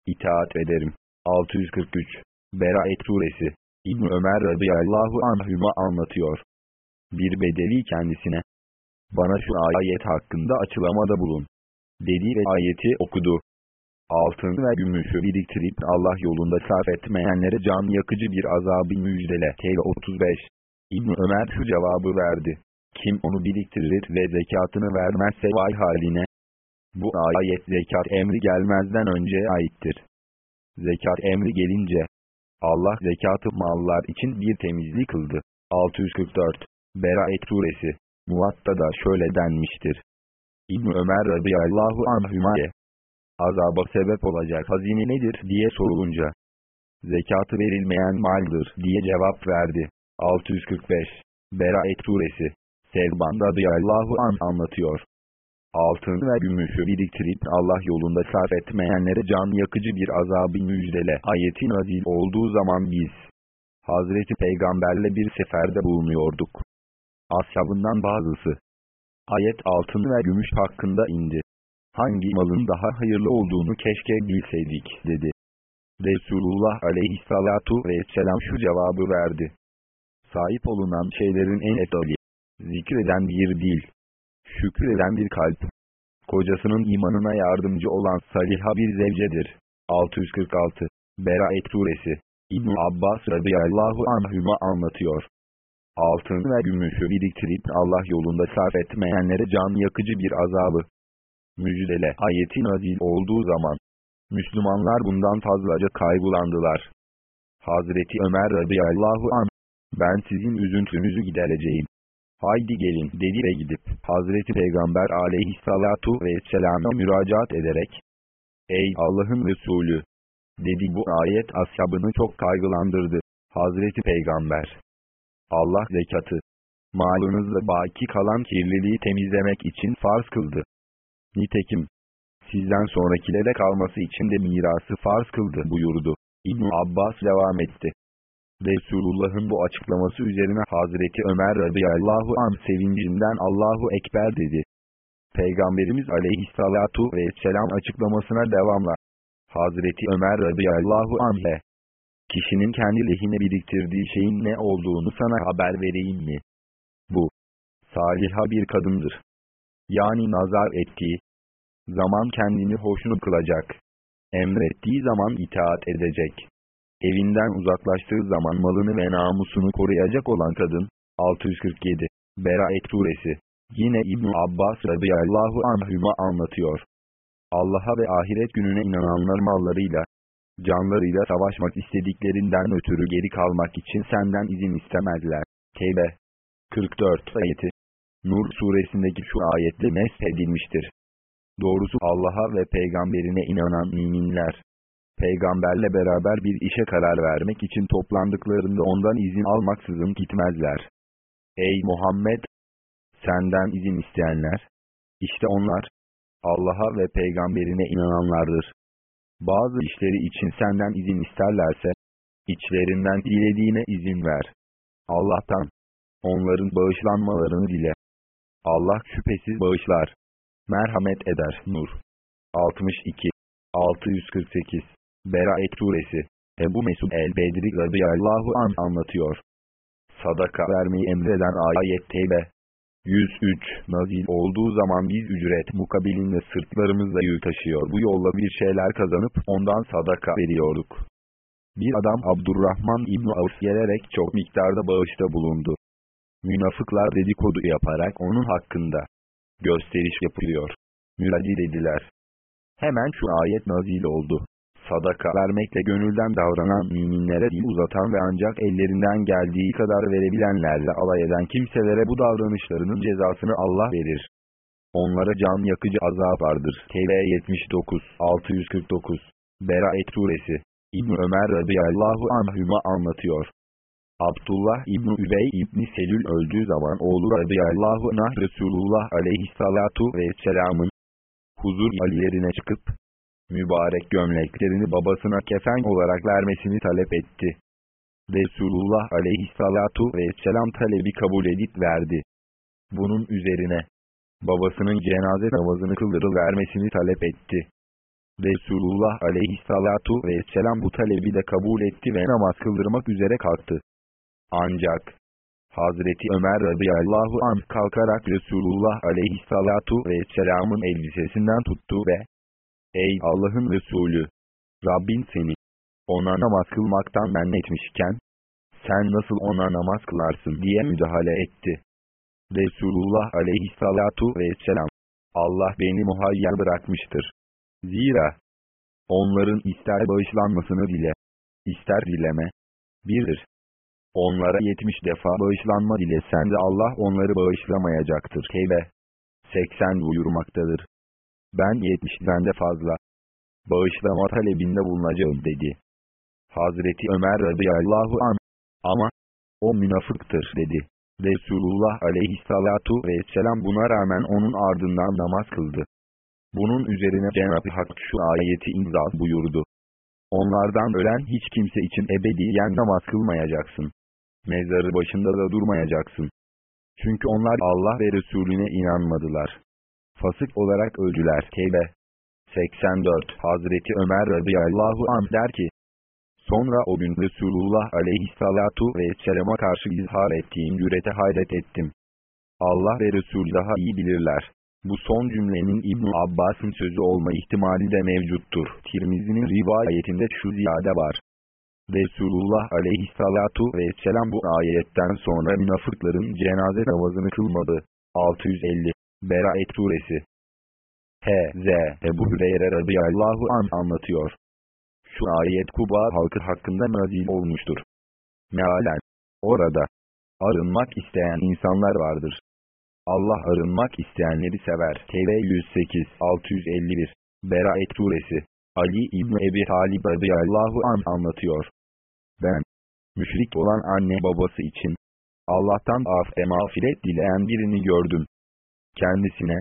itaat ederim. 643 Beraet Suresi İbn Ömer radıyallahu anhüma anlatıyor. Bir bedeli kendisine bana şu ayet hakkında açıklamada bulun. Dedi ve ayeti okudu. Altın ve gümüşü biriktirip Allah yolunda sarf etmeyenlere can yakıcı bir azabı müjdele. Tevbe 35 İbn Ömer şu cevabı verdi. Kim onu biriktirir ve zekatını vermezse vay haline. Bu ayet zekat emri gelmezden önce aittir. Zekat emri gelince, Allah zekatı mallar için bir temizlik kıldı. 644 Beraet Suresi Muatta da şöyle denmiştir. İbn Ömer radıyallahu anhüma'ya azaba sebep olacak hazine nedir diye sorulunca zekatı verilmeyen maldır diye cevap verdi. 645 Beraet Suresi Sevban radıyallahu an anlatıyor. Altın ve gümüşü biriktirip Allah yolunda sarf etmeyenlere can yakıcı bir azabı müjdele ayeti nazil olduğu zaman biz Hazreti Peygamberle bir seferde bulunuyorduk. Ashabından bazısı ayet altın ve gümüş hakkında indi. Hangi malın daha hayırlı olduğunu keşke bilseydik dedi. Resulullah aleyhissalatu vesselam şu cevabı verdi. Sahip olunan şeylerin en etali, zikreden bir dil, şükreden bir kalp, kocasının imanına yardımcı olan saliha bir zevcedir. 646 Beraet Suresi İbn Abbas radıyallahu anhüma anlatıyor. Altın ve gümüşü biriktirip Allah yolunda sarf etmeyenlere can yakıcı bir azabı. Müjdele ayeti nazil olduğu zaman, Müslümanlar bundan fazlaca kaygılandılar. Hazreti Ömer radıyallahu anh, ben sizin üzüntünüzü gidereceğim. Haydi gelin dedi ve gidip Hazreti Peygamber aleyhissalatu vesselam'a müracaat ederek Ey Allah'ın Resulü! Dedi bu ayet ashabını çok kaygılandırdı. Hazreti Peygamber Allah zekatı malınızda baki kalan kirliliği temizlemek için farz kıldı. Nitekim sizden sonrakilere kalması için de mirası farz kıldı buyurdu. İbn Abbas devam etti. Resulullah'ın bu açıklaması üzerine Hazreti Ömer radıyallahu an sevincinden Allahu Ekber dedi. Peygamberimiz aleyhissalatu vesselam açıklamasına devamla. Hazreti Ömer radıyallahu anh'e, kişinin kendi lehine biriktirdiği şeyin ne olduğunu sana haber vereyim mi? Bu, saliha bir kadındır. Yani nazar ettiği zaman kendini hoşnut kılacak. Emrettiği zaman itaat edecek Evinden uzaklaştığı zaman malını ve namusunu koruyacak olan kadın, 647, Beraet Suresi, yine İbn Abbas radıyallahu anhüma anlatıyor. Allah'a ve ahiret gününe inananlar mallarıyla, canlarıyla savaşmak istediklerinden ötürü geri kalmak için senden izin istemezler. Tevbe 44 ayeti Nur suresindeki şu ayetle edilmiştir. Doğrusu Allah'a ve peygamberine inanan müminler, peygamberle beraber bir işe karar vermek için toplandıklarında ondan izin almaksızın gitmezler. Ey Muhammed! Senden izin isteyenler, işte onlar, Allah'a ve peygamberine inananlardır. Bazı işleri için senden izin isterlerse, içlerinden dilediğine izin ver. Allah'tan, onların bağışlanmalarını dile. Allah şüphesiz bağışlar. Merhamet eder. Nur 62 648 Beraet Suresi Ebu Mesud el-Bedri radıyallahu an anlatıyor. Sadaka vermeyi emreden ayet teybe. 103 Nazil olduğu zaman biz ücret mukabilinde sırtlarımızla yük taşıyor bu yolla bir şeyler kazanıp ondan sadaka veriyorduk. Bir adam Abdurrahman İbni Avf gelerek çok miktarda bağışta bulundu. Münafıklar dedikodu yaparak onun hakkında gösteriş yapıyor. Müradi dediler. Hemen şu ayet nazil oldu sadaka vermekle gönülden davranan müminlere dil uzatan ve ancak ellerinden geldiği kadar verebilenlerle alay eden kimselere bu davranışlarının cezasını Allah verir. Onlara can yakıcı azap vardır. TV 79 649 Beraet Suresi İbn Ömer radıyallahu anhüma anlatıyor. Abdullah İbn Übey İbni Selül öldüğü zaman oğlu radıyallahu anh Resulullah aleyhissalatu vesselamın huzur yerine çıkıp mübarek gömleklerini babasına kefen olarak vermesini talep etti. Resulullah aleyhissalatu vesselam talebi kabul edip verdi. Bunun üzerine babasının cenaze namazını kıldırıl vermesini talep etti. Resulullah aleyhissalatu vesselam bu talebi de kabul etti ve namaz kıldırmak üzere kalktı. Ancak Hazreti Ömer radıyallahu anh kalkarak Resulullah aleyhissalatu vesselamın elbisesinden tuttu ve Ey Allah'ın Resulü! Rabbin seni ona namaz kılmaktan men etmişken sen nasıl ona namaz kılarsın diye müdahale etti. Resulullah aleyhissalatu vesselam Allah beni muhayyer bırakmıştır. Zira onların ister bağışlanmasını dile, ister dileme. Birdir. Onlara yetmiş defa bağışlanma dilesen de Allah onları bağışlamayacaktır. Tevbe 80 buyurmaktadır. Ben yetmişten de fazla bağışlama talebinde bulunacağım dedi. Hazreti Ömer radıyallahu an ama o münafıktır dedi. Resulullah aleyhissalatu vesselam buna rağmen onun ardından namaz kıldı. Bunun üzerine Cenab-ı Hak şu ayeti imza buyurdu. Onlardan ölen hiç kimse için ebediyen namaz kılmayacaksın. Mezarı başında da durmayacaksın. Çünkü onlar Allah ve Resulüne inanmadılar. Fasık olarak öldüler. Tevbe 84 Hazreti Ömer radıyallahu anh der ki, Sonra o gün Resulullah aleyhissalatu vesselama karşı izhar ettiğim cürete hayret ettim. Allah ve Resul daha iyi bilirler. Bu son cümlenin İbn Abbas'ın sözü olma ihtimali de mevcuttur. Tirmizi'nin rivayetinde şu ziyade var. Resulullah aleyhissalatu vesselam bu ayetten sonra münafıkların cenaze namazını kılmadı. 650 Beraet Suresi H.Z. Ebu Hüreyre radıyallahu an anlatıyor. Şu ayet Kuba halkı hakkında nazil olmuştur. Mealen, orada, arınmak isteyen insanlar vardır. Allah arınmak isteyenleri sever. TV 108 651 Beraet Suresi Ali İbni Ebi Talib radıyallahu an anlatıyor. Müşrik olan anne babası için, Allah'tan af ve mağfiret dileyen birini gördüm. Kendisine,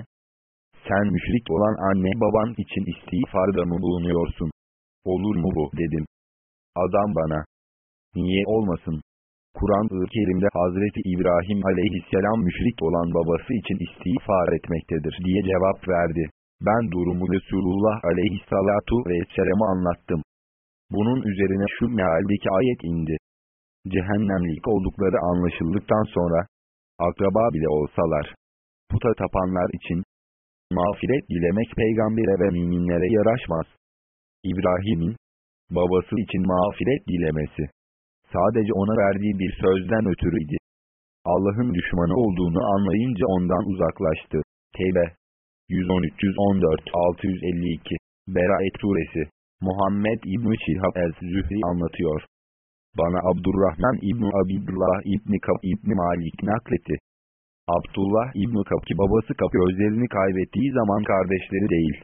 sen müşrik olan anne baban için istiğfarda mı bulunuyorsun? Olur mu bu dedim. Adam bana, niye olmasın? Kur'an-ı Kerim'de Hazreti İbrahim aleyhisselam müşrik olan babası için istiğfar etmektedir diye cevap verdi. Ben durumu Resulullah aleyhissalatu vesselam'a anlattım. Bunun üzerine şu mealdeki ayet indi. Cehennemlik oldukları anlaşıldıktan sonra, akraba bile olsalar, puta tapanlar için, mağfiret dilemek peygambere ve müminlere yaraşmaz. İbrahim'in, babası için mağfiret dilemesi, sadece ona verdiği bir sözden ötürüydü. Allah'ın düşmanı olduğunu anlayınca ondan uzaklaştı. Tevbe 113-114-652 Beraet Suresi Muhammed İbn-i Şihab el-Zühri anlatıyor. Bana Abdurrahman İbn-i Abidullah İbn-i Kab İbn-i Malik nakletti. Abdullah İbn-i Kab babası Kab gözlerini kaybettiği zaman kardeşleri değil.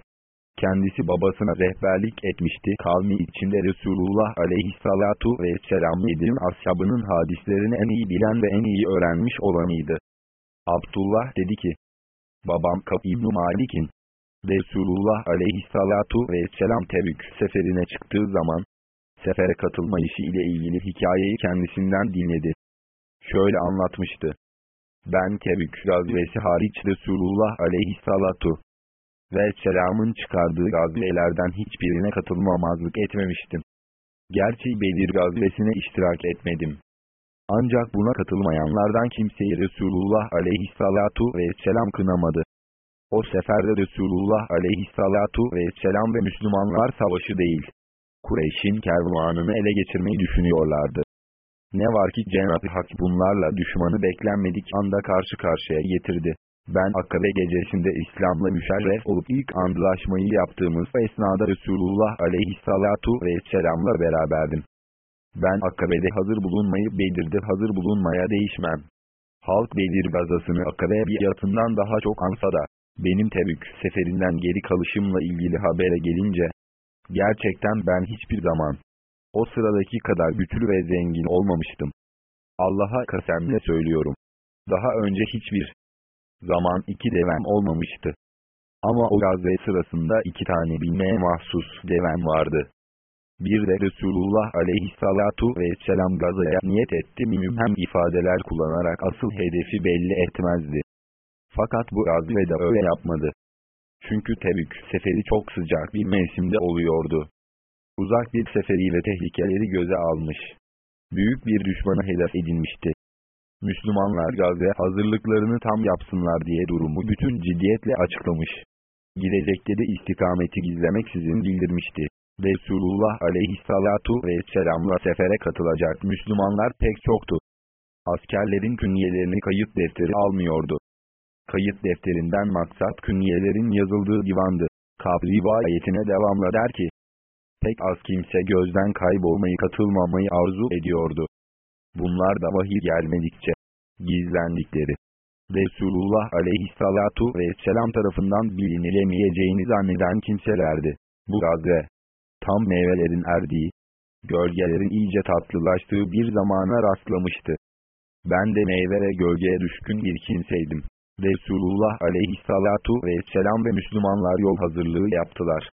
Kendisi babasına rehberlik etmişti. Kavmi içinde Resulullah aleyhissalatu vesselam yedirin ashabının hadislerini en iyi bilen ve en iyi öğrenmiş olanıydı. Abdullah dedi ki, babam Kab İbn Malik'in, Resulullah aleyhissalatu vesselam Tebük seferine çıktığı zaman, sefere katılma işi ile ilgili hikayeyi kendisinden dinledi. Şöyle anlatmıştı. Ben Tebük gazvesi hariç Resulullah aleyhissalatu ve selamın çıkardığı gazvelerden hiçbirine katılmamazlık etmemiştim. Gerçi Bedir gazvesine iştirak etmedim. Ancak buna katılmayanlardan kimseyi Resulullah aleyhissalatu vesselam kınamadı. O seferde Resulullah aleyhissalatu vesselam ve Müslümanlar savaşı değil. Kureyş'in kervanını ele geçirmeyi düşünüyorlardı. Ne var ki Cenab-ı Hak bunlarla düşmanı beklenmedik anda karşı karşıya getirdi. Ben Akabe gecesinde İslam'la müşerref olup ilk antlaşmayı yaptığımız esnada Resulullah aleyhissalatu vesselam'la beraberdim. Ben Akabe'de hazır bulunmayı Bedir'de hazır bulunmaya değişmem. Halk Bedir gazasını Akabe biatından daha çok ansa da, benim Tebük seferinden geri kalışımla ilgili habere gelince, gerçekten ben hiçbir zaman, o sıradaki kadar güçlü ve zengin olmamıştım. Allah'a kasemle söylüyorum. Daha önce hiçbir zaman iki devem olmamıştı. Ama o gazve sırasında iki tane binmeye mahsus devem vardı. Bir de Resulullah aleyhissalatu vesselam gazaya niyet etti mühim ifadeler kullanarak asıl hedefi belli etmezdi. Fakat bu gazvede öyle yapmadı. Çünkü Tebük seferi çok sıcak bir mevsimde oluyordu. Uzak bir seferiyle tehlikeleri göze almış. Büyük bir düşmana hedef edinmişti. Müslümanlar Gazze hazırlıklarını tam yapsınlar diye durumu bütün ciddiyetle açıklamış. Gidecekleri istikameti gizlemeksizin bildirmişti. Resulullah aleyhissalatu vesselamla sefere katılacak Müslümanlar pek çoktu. Askerlerin künyelerini kayıt defteri almıyordu. Kayıt defterinden maksat künyelerin yazıldığı divandı. Kab rivayetine devamla der ki, pek az kimse gözden kaybolmayı katılmamayı arzu ediyordu. Bunlar da vahiy gelmedikçe gizlendikleri. Resulullah aleyhissalatu vesselam tarafından bilinilemeyeceğini zanneden kimselerdi. Bu gazve, tam meyvelerin erdiği, gölgelerin iyice tatlılaştığı bir zamana rastlamıştı. Ben de meyve ve gölgeye düşkün bir kimseydim. Resulullah aleyhissalatu vesselam ve Müslümanlar yol hazırlığı yaptılar.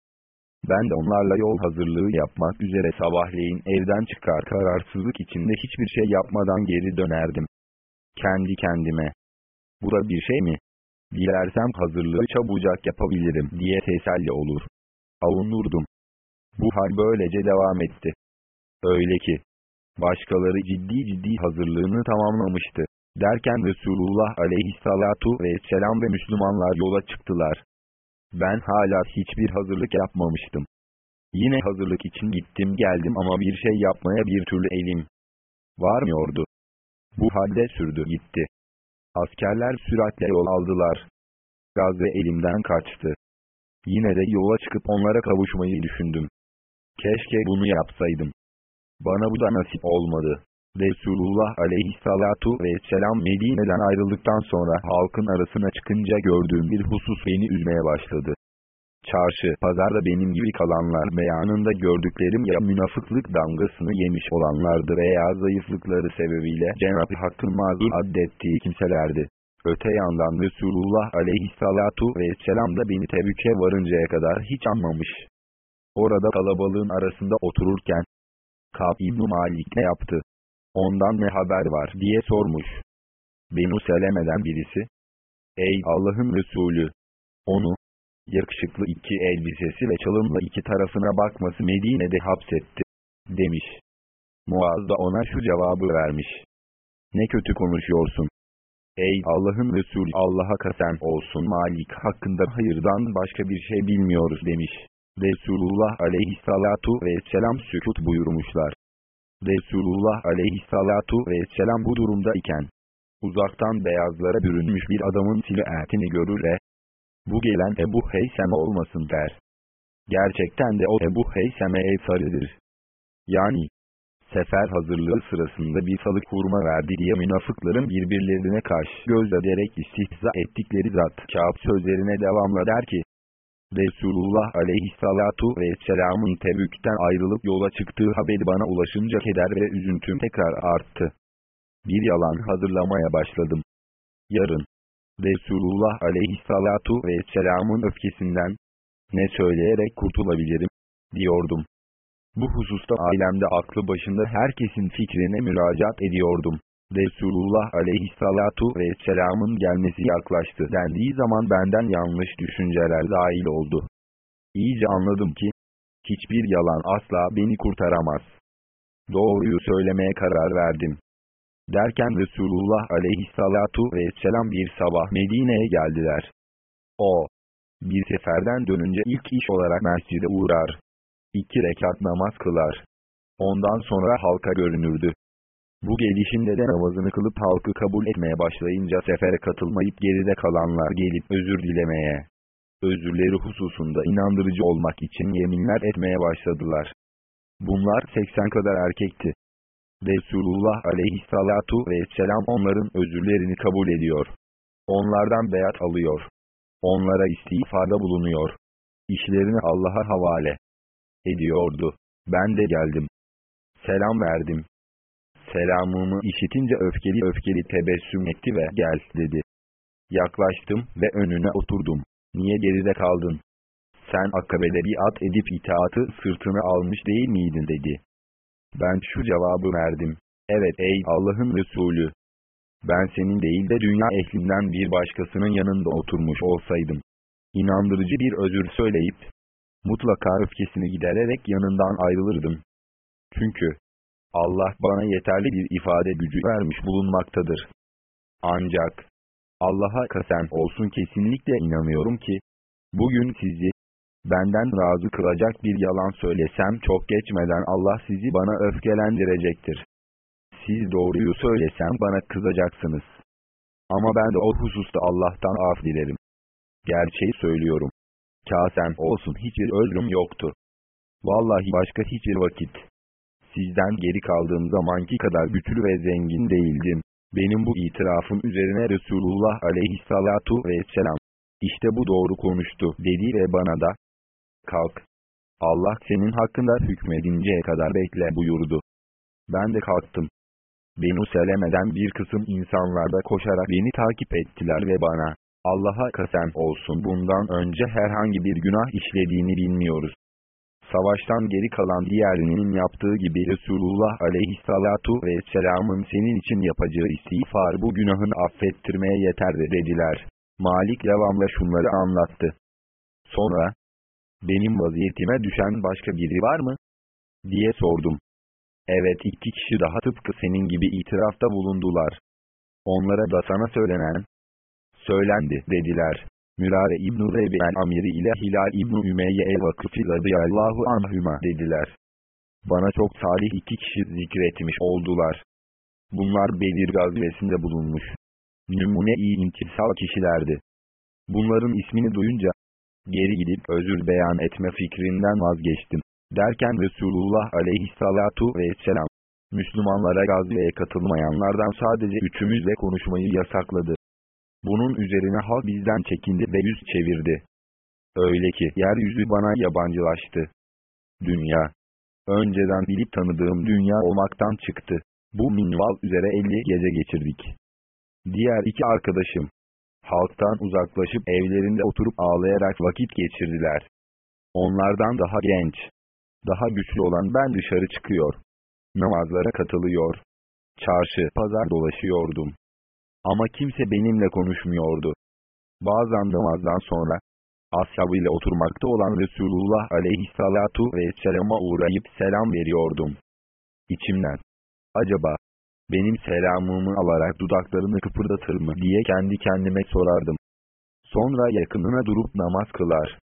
Ben de onlarla yol hazırlığı yapmak üzere sabahleyin evden çıkar kararsızlık içinde hiçbir şey yapmadan geri dönerdim. Kendi kendime. Bu da bir şey mi? Dilersem hazırlığı çabucak yapabilirim diye teselli olur. Avunurdum. Bu hal böylece devam etti. Öyle ki, başkaları ciddi ciddi hazırlığını tamamlamıştı. Derken Resulullah aleyhissalatu vesselam ve Müslümanlar yola çıktılar. Ben hala hiçbir hazırlık yapmamıştım. Yine hazırlık için gittim geldim ama bir şey yapmaya bir türlü elim varmıyordu. Bu halde sürdü gitti. Askerler süratle yol aldılar. Gazze elimden kaçtı. Yine de yola çıkıp onlara kavuşmayı düşündüm. Keşke bunu yapsaydım. Bana bu da nasip olmadı. Resulullah aleyhissalatu vesselam Medine'den ayrıldıktan sonra halkın arasına çıkınca gördüğüm bir husus beni üzmeye başladı. Çarşı, pazarda benim gibi kalanlar beyanında gördüklerim ya münafıklık damgasını yemiş olanlardı veya zayıflıkları sebebiyle Cenab-ı Hakk'ın mazur addettiği kimselerdi. Öte yandan Resulullah aleyhissalatu vesselam da beni Tebük'e varıncaya kadar hiç anmamış. Orada kalabalığın arasında otururken, Kab İbn Malik ne yaptı? Ondan ne haber var diye sormuş. Benu Seleme'den birisi, Ey Allah'ın Resulü! Onu, yakışıklı iki elbisesi ve çalımla iki tarafına bakması Medine'de hapsetti, demiş. Muaz da ona şu cevabı vermiş. Ne kötü konuşuyorsun. Ey Allah'ın Resulü Allah'a kasem olsun Malik hakkında hayırdan başka bir şey bilmiyoruz demiş. Resulullah aleyhissalatu vesselam sükut buyurmuşlar. Resulullah aleyhissalatu vesselam bu durumda iken, uzaktan beyazlara bürünmüş bir adamın silüetini görür ve, bu gelen Ebu Heyseme olmasın der. Gerçekten de o Ebu Heyseme'ye sarıdır. Yani, sefer hazırlığı sırasında bir salık hurma verdi diye münafıkların birbirlerine karşı gözlederek istihza ettikleri zat kağıt sözlerine devamla der ki, Resulullah aleyhissalatu vesselamın Tebük'ten ayrılıp yola çıktığı haberi bana ulaşınca keder ve üzüntüm tekrar arttı. Bir yalan hazırlamaya başladım. Yarın, Resulullah aleyhissalatu vesselamın öfkesinden, ne söyleyerek kurtulabilirim, diyordum. Bu hususta ailemde aklı başında herkesin fikrine müracaat ediyordum. Resulullah aleyhissalatu vesselamın gelmesi yaklaştı dendiği zaman benden yanlış düşünceler dahil oldu. İyice anladım ki, hiçbir yalan asla beni kurtaramaz. Doğruyu söylemeye karar verdim. Derken Resulullah aleyhissalatu vesselam bir sabah Medine'ye geldiler. O, bir seferden dönünce ilk iş olarak mescide uğrar. İki rekat namaz kılar. Ondan sonra halka görünürdü. Bu gelişinde de namazını kılıp halkı kabul etmeye başlayınca sefere katılmayıp geride kalanlar gelip özür dilemeye, özürleri hususunda inandırıcı olmak için yeminler etmeye başladılar. Bunlar 80 kadar erkekti. Resulullah aleyhissalatu vesselam onların özürlerini kabul ediyor. Onlardan beyat alıyor. Onlara istiğfarda bulunuyor. İşlerini Allah'a havale ediyordu. Ben de geldim. Selam verdim. Selamımı işitince öfkeli öfkeli tebessüm etti ve gel dedi. Yaklaştım ve önüne oturdum. Niye geride kaldın? Sen akabede bir at edip itaatı sırtını almış değil miydin dedi. Ben şu cevabı verdim. Evet ey Allah'ın Resulü. Ben senin değil de dünya ehlinden bir başkasının yanında oturmuş olsaydım. inandırıcı bir özür söyleyip, mutlaka öfkesini gidererek yanından ayrılırdım. Çünkü, Allah bana yeterli bir ifade gücü vermiş bulunmaktadır. Ancak, Allah'a kasem olsun kesinlikle inanıyorum ki, bugün sizi, benden razı kılacak bir yalan söylesem çok geçmeden Allah sizi bana öfkelendirecektir. Siz doğruyu söylesem bana kızacaksınız. Ama ben de o hususta Allah'tan af dilerim. Gerçeği söylüyorum. Kasem olsun hiçbir özrüm yoktu. Vallahi başka hiçbir vakit. Sizden geri kaldığım zamanki kadar güçlü ve zengin değildim. Benim bu itirafım üzerine Resulullah aleyhissalatu vesselam, işte bu doğru konuştu dedi ve bana da, kalk, Allah senin hakkında hükmedinceye kadar bekle buyurdu. Ben de kalktım. Beni Seleme'den bir kısım insanlar da koşarak beni takip ettiler ve bana, Allah'a kasem olsun bundan önce herhangi bir günah işlediğini bilmiyoruz. Savaştan geri kalan diğerinin yaptığı gibi Resulullah aleyhissalatu vesselamın senin için yapacağı istiğfar bu günahını affettirmeye yeterdi dediler. Malik devamla şunları anlattı. Sonra, benim vaziyetime düşen başka biri var mı? diye sordum. Evet iki kişi daha tıpkı senin gibi itirafta bulundular. Onlara da sana söylenen, söylendi dediler. Mürare İbn-i Rebi'en Amiri ile Hilal İbn-i Ümeyye el-Vakıfi radıyallahu anhüma dediler. Bana çok salih iki kişi zikretmiş oldular. Bunlar Bedir gazvesinde bulunmuş. Numune iyi intisal kişilerdi. Bunların ismini duyunca, geri gidip özür beyan etme fikrinden vazgeçtim. Derken Resulullah aleyhissalatu vesselam, Müslümanlara gazveye katılmayanlardan sadece üçümüzle konuşmayı yasakladı. Bunun üzerine halk bizden çekindi ve yüz çevirdi. Öyle ki yeryüzü bana yabancılaştı. Dünya. Önceden bilip tanıdığım dünya olmaktan çıktı. Bu minval üzere 50 gece geçirdik. Diğer iki arkadaşım. Halktan uzaklaşıp evlerinde oturup ağlayarak vakit geçirdiler. Onlardan daha genç, daha güçlü olan ben dışarı çıkıyor. Namazlara katılıyor. Çarşı, pazar dolaşıyordum. Ama kimse benimle konuşmuyordu. Bazen namazdan sonra, ashabıyla oturmakta olan Resulullah aleyhissalatu vesselama uğrayıp selam veriyordum. İçimden, acaba, benim selamımı alarak dudaklarını kıpırdatır mı diye kendi kendime sorardım. Sonra yakınına durup namaz kılar.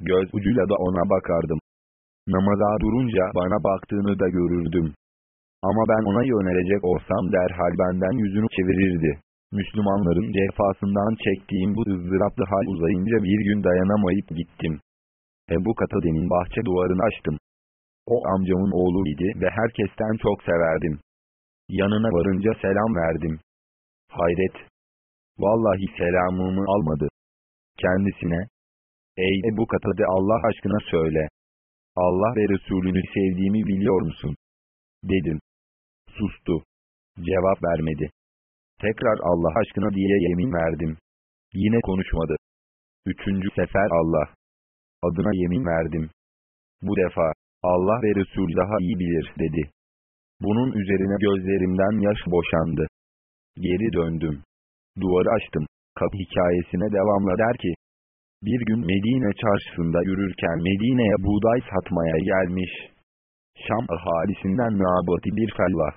Göz ucuyla da ona bakardım. Namaza durunca bana baktığını da görürdüm. Ama ben ona yönelecek olsam derhal benden yüzünü çevirirdi. Müslümanların cefasından çektiğim bu ızdıraplı hal uzayınca bir gün dayanamayıp gittim. Ebu Katade'nin bahçe duvarını açtım. O amcamın oğluydu ve herkesten çok severdim. Yanına varınca selam verdim. Hayret! Vallahi selamımı almadı. Kendisine, Ey Ebu Katade Allah aşkına söyle. Allah ve Resulünü sevdiğimi biliyor musun? Dedim. Sustu. Cevap vermedi. Tekrar Allah aşkına diye yemin verdim. Yine konuşmadı. Üçüncü sefer Allah adına yemin verdim. Bu defa Allah ve Resul daha iyi bilir dedi. Bunun üzerine gözlerimden yaş boşandı. Geri döndüm. Duvarı açtım. Kapı hikayesine devamla der ki, bir gün Medine çarşısında yürürken Medine'ye buğday satmaya gelmiş. Şam ahalisinden nabati bir fellah.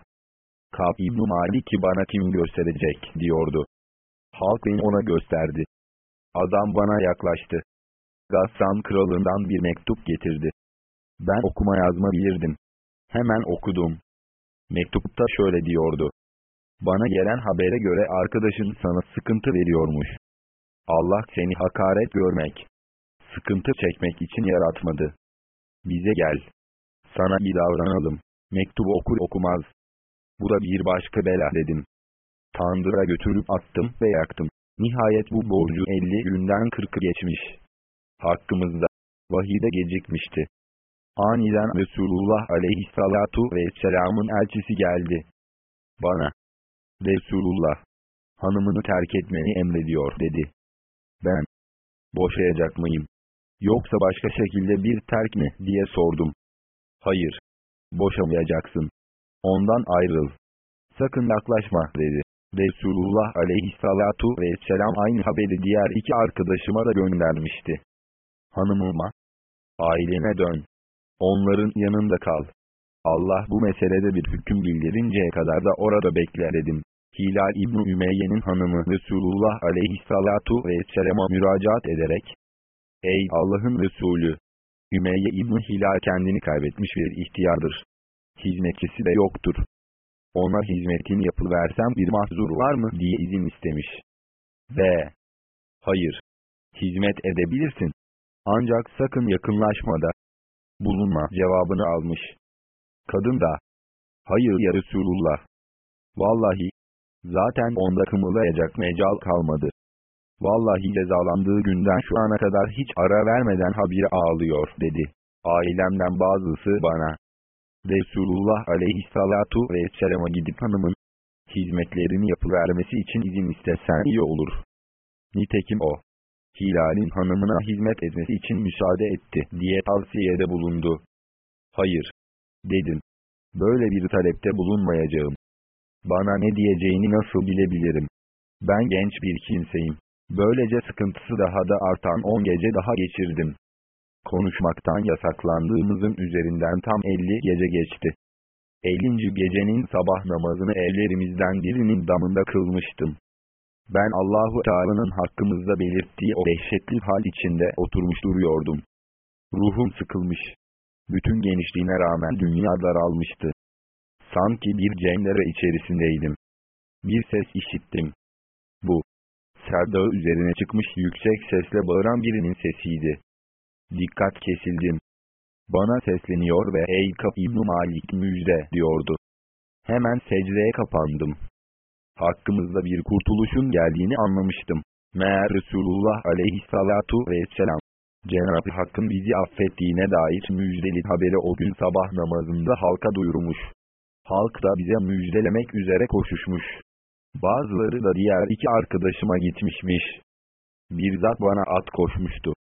Kab İbn Malik'i bana kim gösterecek diyordu. Halk beni ona gösterdi. Adam bana yaklaştı. Gassan kralından bir mektup getirdi. Ben okuma yazma bilirdim. Hemen okudum. Mektupta şöyle diyordu. Bana gelen habere göre arkadaşın sana sıkıntı veriyormuş. Allah seni hakaret görmek, sıkıntı çekmek için yaratmadı. Bize gel. Sana iyi davranalım. Mektubu okur okumaz, bu bir başka bela dedim. Tandıra götürüp attım ve yaktım. Nihayet bu borcu 50 günden 40'ı geçmiş. Hakkımızda. Vahide gecikmişti. Aniden Resulullah aleyhissalatu vesselamın elçisi geldi. Bana. Resulullah. Hanımını terk etmeni emrediyor dedi. Ben. Boşayacak mıyım? Yoksa başka şekilde bir terk mi diye sordum. Hayır. Boşamayacaksın. Ondan ayrıl. Sakın yaklaşma dedi. Resulullah aleyhissalatu vesselam aynı haberi diğer iki arkadaşıma da göndermişti. Hanımıma, ailene dön. Onların yanında kal. Allah bu meselede bir hüküm bildirinceye kadar da orada bekle dedim. Hilal İbn Ümeyye'nin hanımı Resulullah aleyhissalatu vesselama müracaat ederek, Ey Allah'ın Resulü! Ümeyye İbn Hilal kendini kaybetmiş bir ihtiyardır. Hizmetçisi de yoktur. Ona hizmetini yapıversem bir mahzur var mı diye izin istemiş. Ve Hayır. Hizmet edebilirsin. Ancak sakın yakınlaşmada bulunma cevabını almış. Kadın da Hayır ya Resulullah. Vallahi zaten onda kımılayacak mecal kalmadı. Vallahi cezalandığı günden şu ana kadar hiç ara vermeden habire ağlıyor dedi. Ailemden bazısı bana Resulullah aleyhissalatu vesselama gidip hanımın hizmetlerini yapıvermesi için izin istesen iyi olur. Nitekim o, Hilal'in hanımına hizmet etmesi için müsaade etti diye tavsiyede bulundu. Hayır, dedim. Böyle bir talepte bulunmayacağım. Bana ne diyeceğini nasıl bilebilirim? Ben genç bir kimseyim. Böylece sıkıntısı daha da artan 10 gece daha geçirdim. Konuşmaktan yasaklandığımızın üzerinden tam 50 gece geçti. 50. gecenin sabah namazını evlerimizden birinin damında kılmıştım. Ben Allahu Teala'nın hakkımızda belirttiği o dehşetli hal içinde oturmuş duruyordum. Ruhum sıkılmış. Bütün genişliğine rağmen dünya daralmıştı. Sanki bir cenlere içerisindeydim. Bir ses işittim. Bu, Serdağı üzerine çıkmış yüksek sesle bağıran birinin sesiydi. Dikkat kesildim. Bana sesleniyor ve ey Kap İbn Malik müjde diyordu. Hemen secdeye kapandım. Hakkımızda bir kurtuluşun geldiğini anlamıştım. Meğer Resulullah aleyhissalatu vesselam, Cenab-ı Hakk'ın bizi affettiğine dair müjdeli haberi o gün sabah namazında halka duyurmuş. Halk da bize müjdelemek üzere koşuşmuş. Bazıları da diğer iki arkadaşıma gitmişmiş. Bir zat bana at koşmuştu.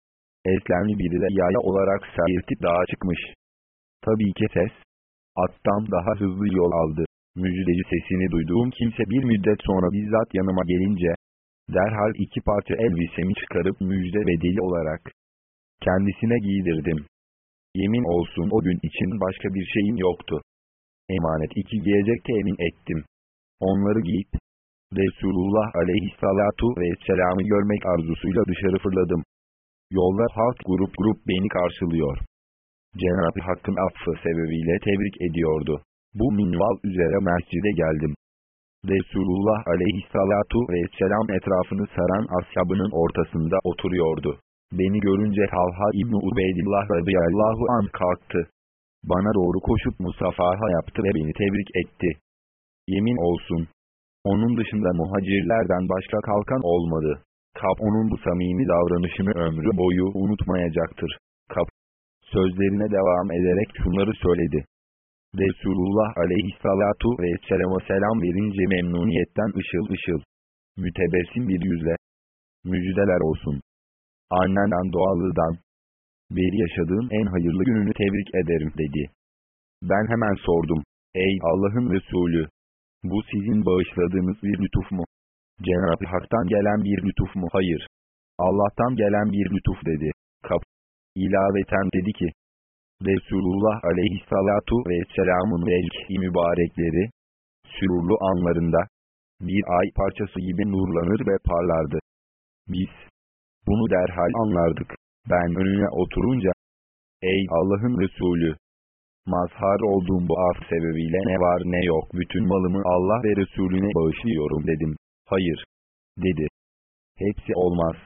Eslemli biri de yaya olarak seyirtip dağa çıkmış. Tabii ki ses, attan daha hızlı yol aldı. Müjdeci sesini duyduğum kimse bir müddet sonra bizzat yanıma gelince, derhal iki parça elbisemi çıkarıp müjde bedeli olarak kendisine giydirdim. Yemin olsun o gün için başka bir şeyim yoktu. Emanet iki giyecek temin ettim. Onları giyip, Resulullah aleyhissalatu vesselam'ı görmek arzusuyla dışarı fırladım. Yolda halk grup grup beni karşılıyor. Cenab-ı Hakk'ın affı sebebiyle tebrik ediyordu. Bu minval üzere mescide geldim. Resulullah aleyhissalatu vesselam etrafını saran ashabının ortasında oturuyordu. Beni görünce Talha İbni Ubeydillah radıyallahu an kalktı. Bana doğru koşup musafaha yaptı ve beni tebrik etti. Yemin olsun. Onun dışında muhacirlerden başka kalkan olmadı. Kap onun bu samimi davranışını ömrü boyu unutmayacaktır. Kap, sözlerine devam ederek şunları söyledi. Resulullah aleyhissalatu vesselama selam verince memnuniyetten ışıl ışıl, mütebessim bir yüzle, müjdeler olsun. Annenden doğallıdan, beri yaşadığım en hayırlı gününü tebrik ederim dedi. Ben hemen sordum, ey Allah'ın Resulü, bu sizin bağışladığınız bir lütuf mu? Cenab-ı Hak'tan gelen bir lütuf mu? Hayır. Allah'tan gelen bir lütuf dedi. Kap. İlaveten dedi ki, Resulullah aleyhissalatu vesselamın velki mübarekleri, sürurlu anlarında, bir ay parçası gibi nurlanır ve parlardı. Biz, bunu derhal anlardık. Ben önüne oturunca, ey Allah'ın Resulü, mazhar olduğum bu af sebebiyle ne var ne yok bütün malımı Allah ve Resulüne bağışlıyorum dedim. Hayır, dedi. Hepsi olmaz.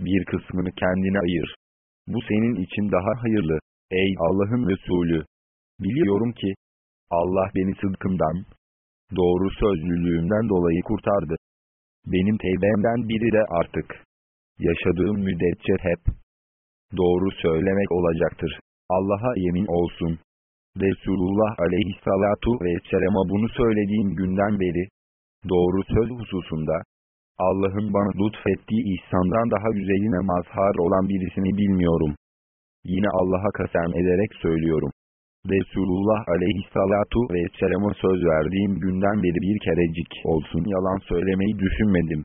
Bir kısmını kendine ayır. Bu senin için daha hayırlı. Ey Allah'ın Resulü! Biliyorum ki, Allah beni sıdkımdan, doğru sözlülüğümden dolayı kurtardı. Benim tevbemden biri de artık, yaşadığım müddetçe hep, doğru söylemek olacaktır. Allah'a yemin olsun. Resulullah aleyhissalatu vesselam'a bunu söylediğim günden beri, doğru söz hususunda, Allah'ın bana lütfettiği ihsandan daha güzeline mazhar olan birisini bilmiyorum. Yine Allah'a kasem ederek söylüyorum. Resulullah aleyhissalatu vesselam'a söz verdiğim günden beri bir kerecik olsun yalan söylemeyi düşünmedim.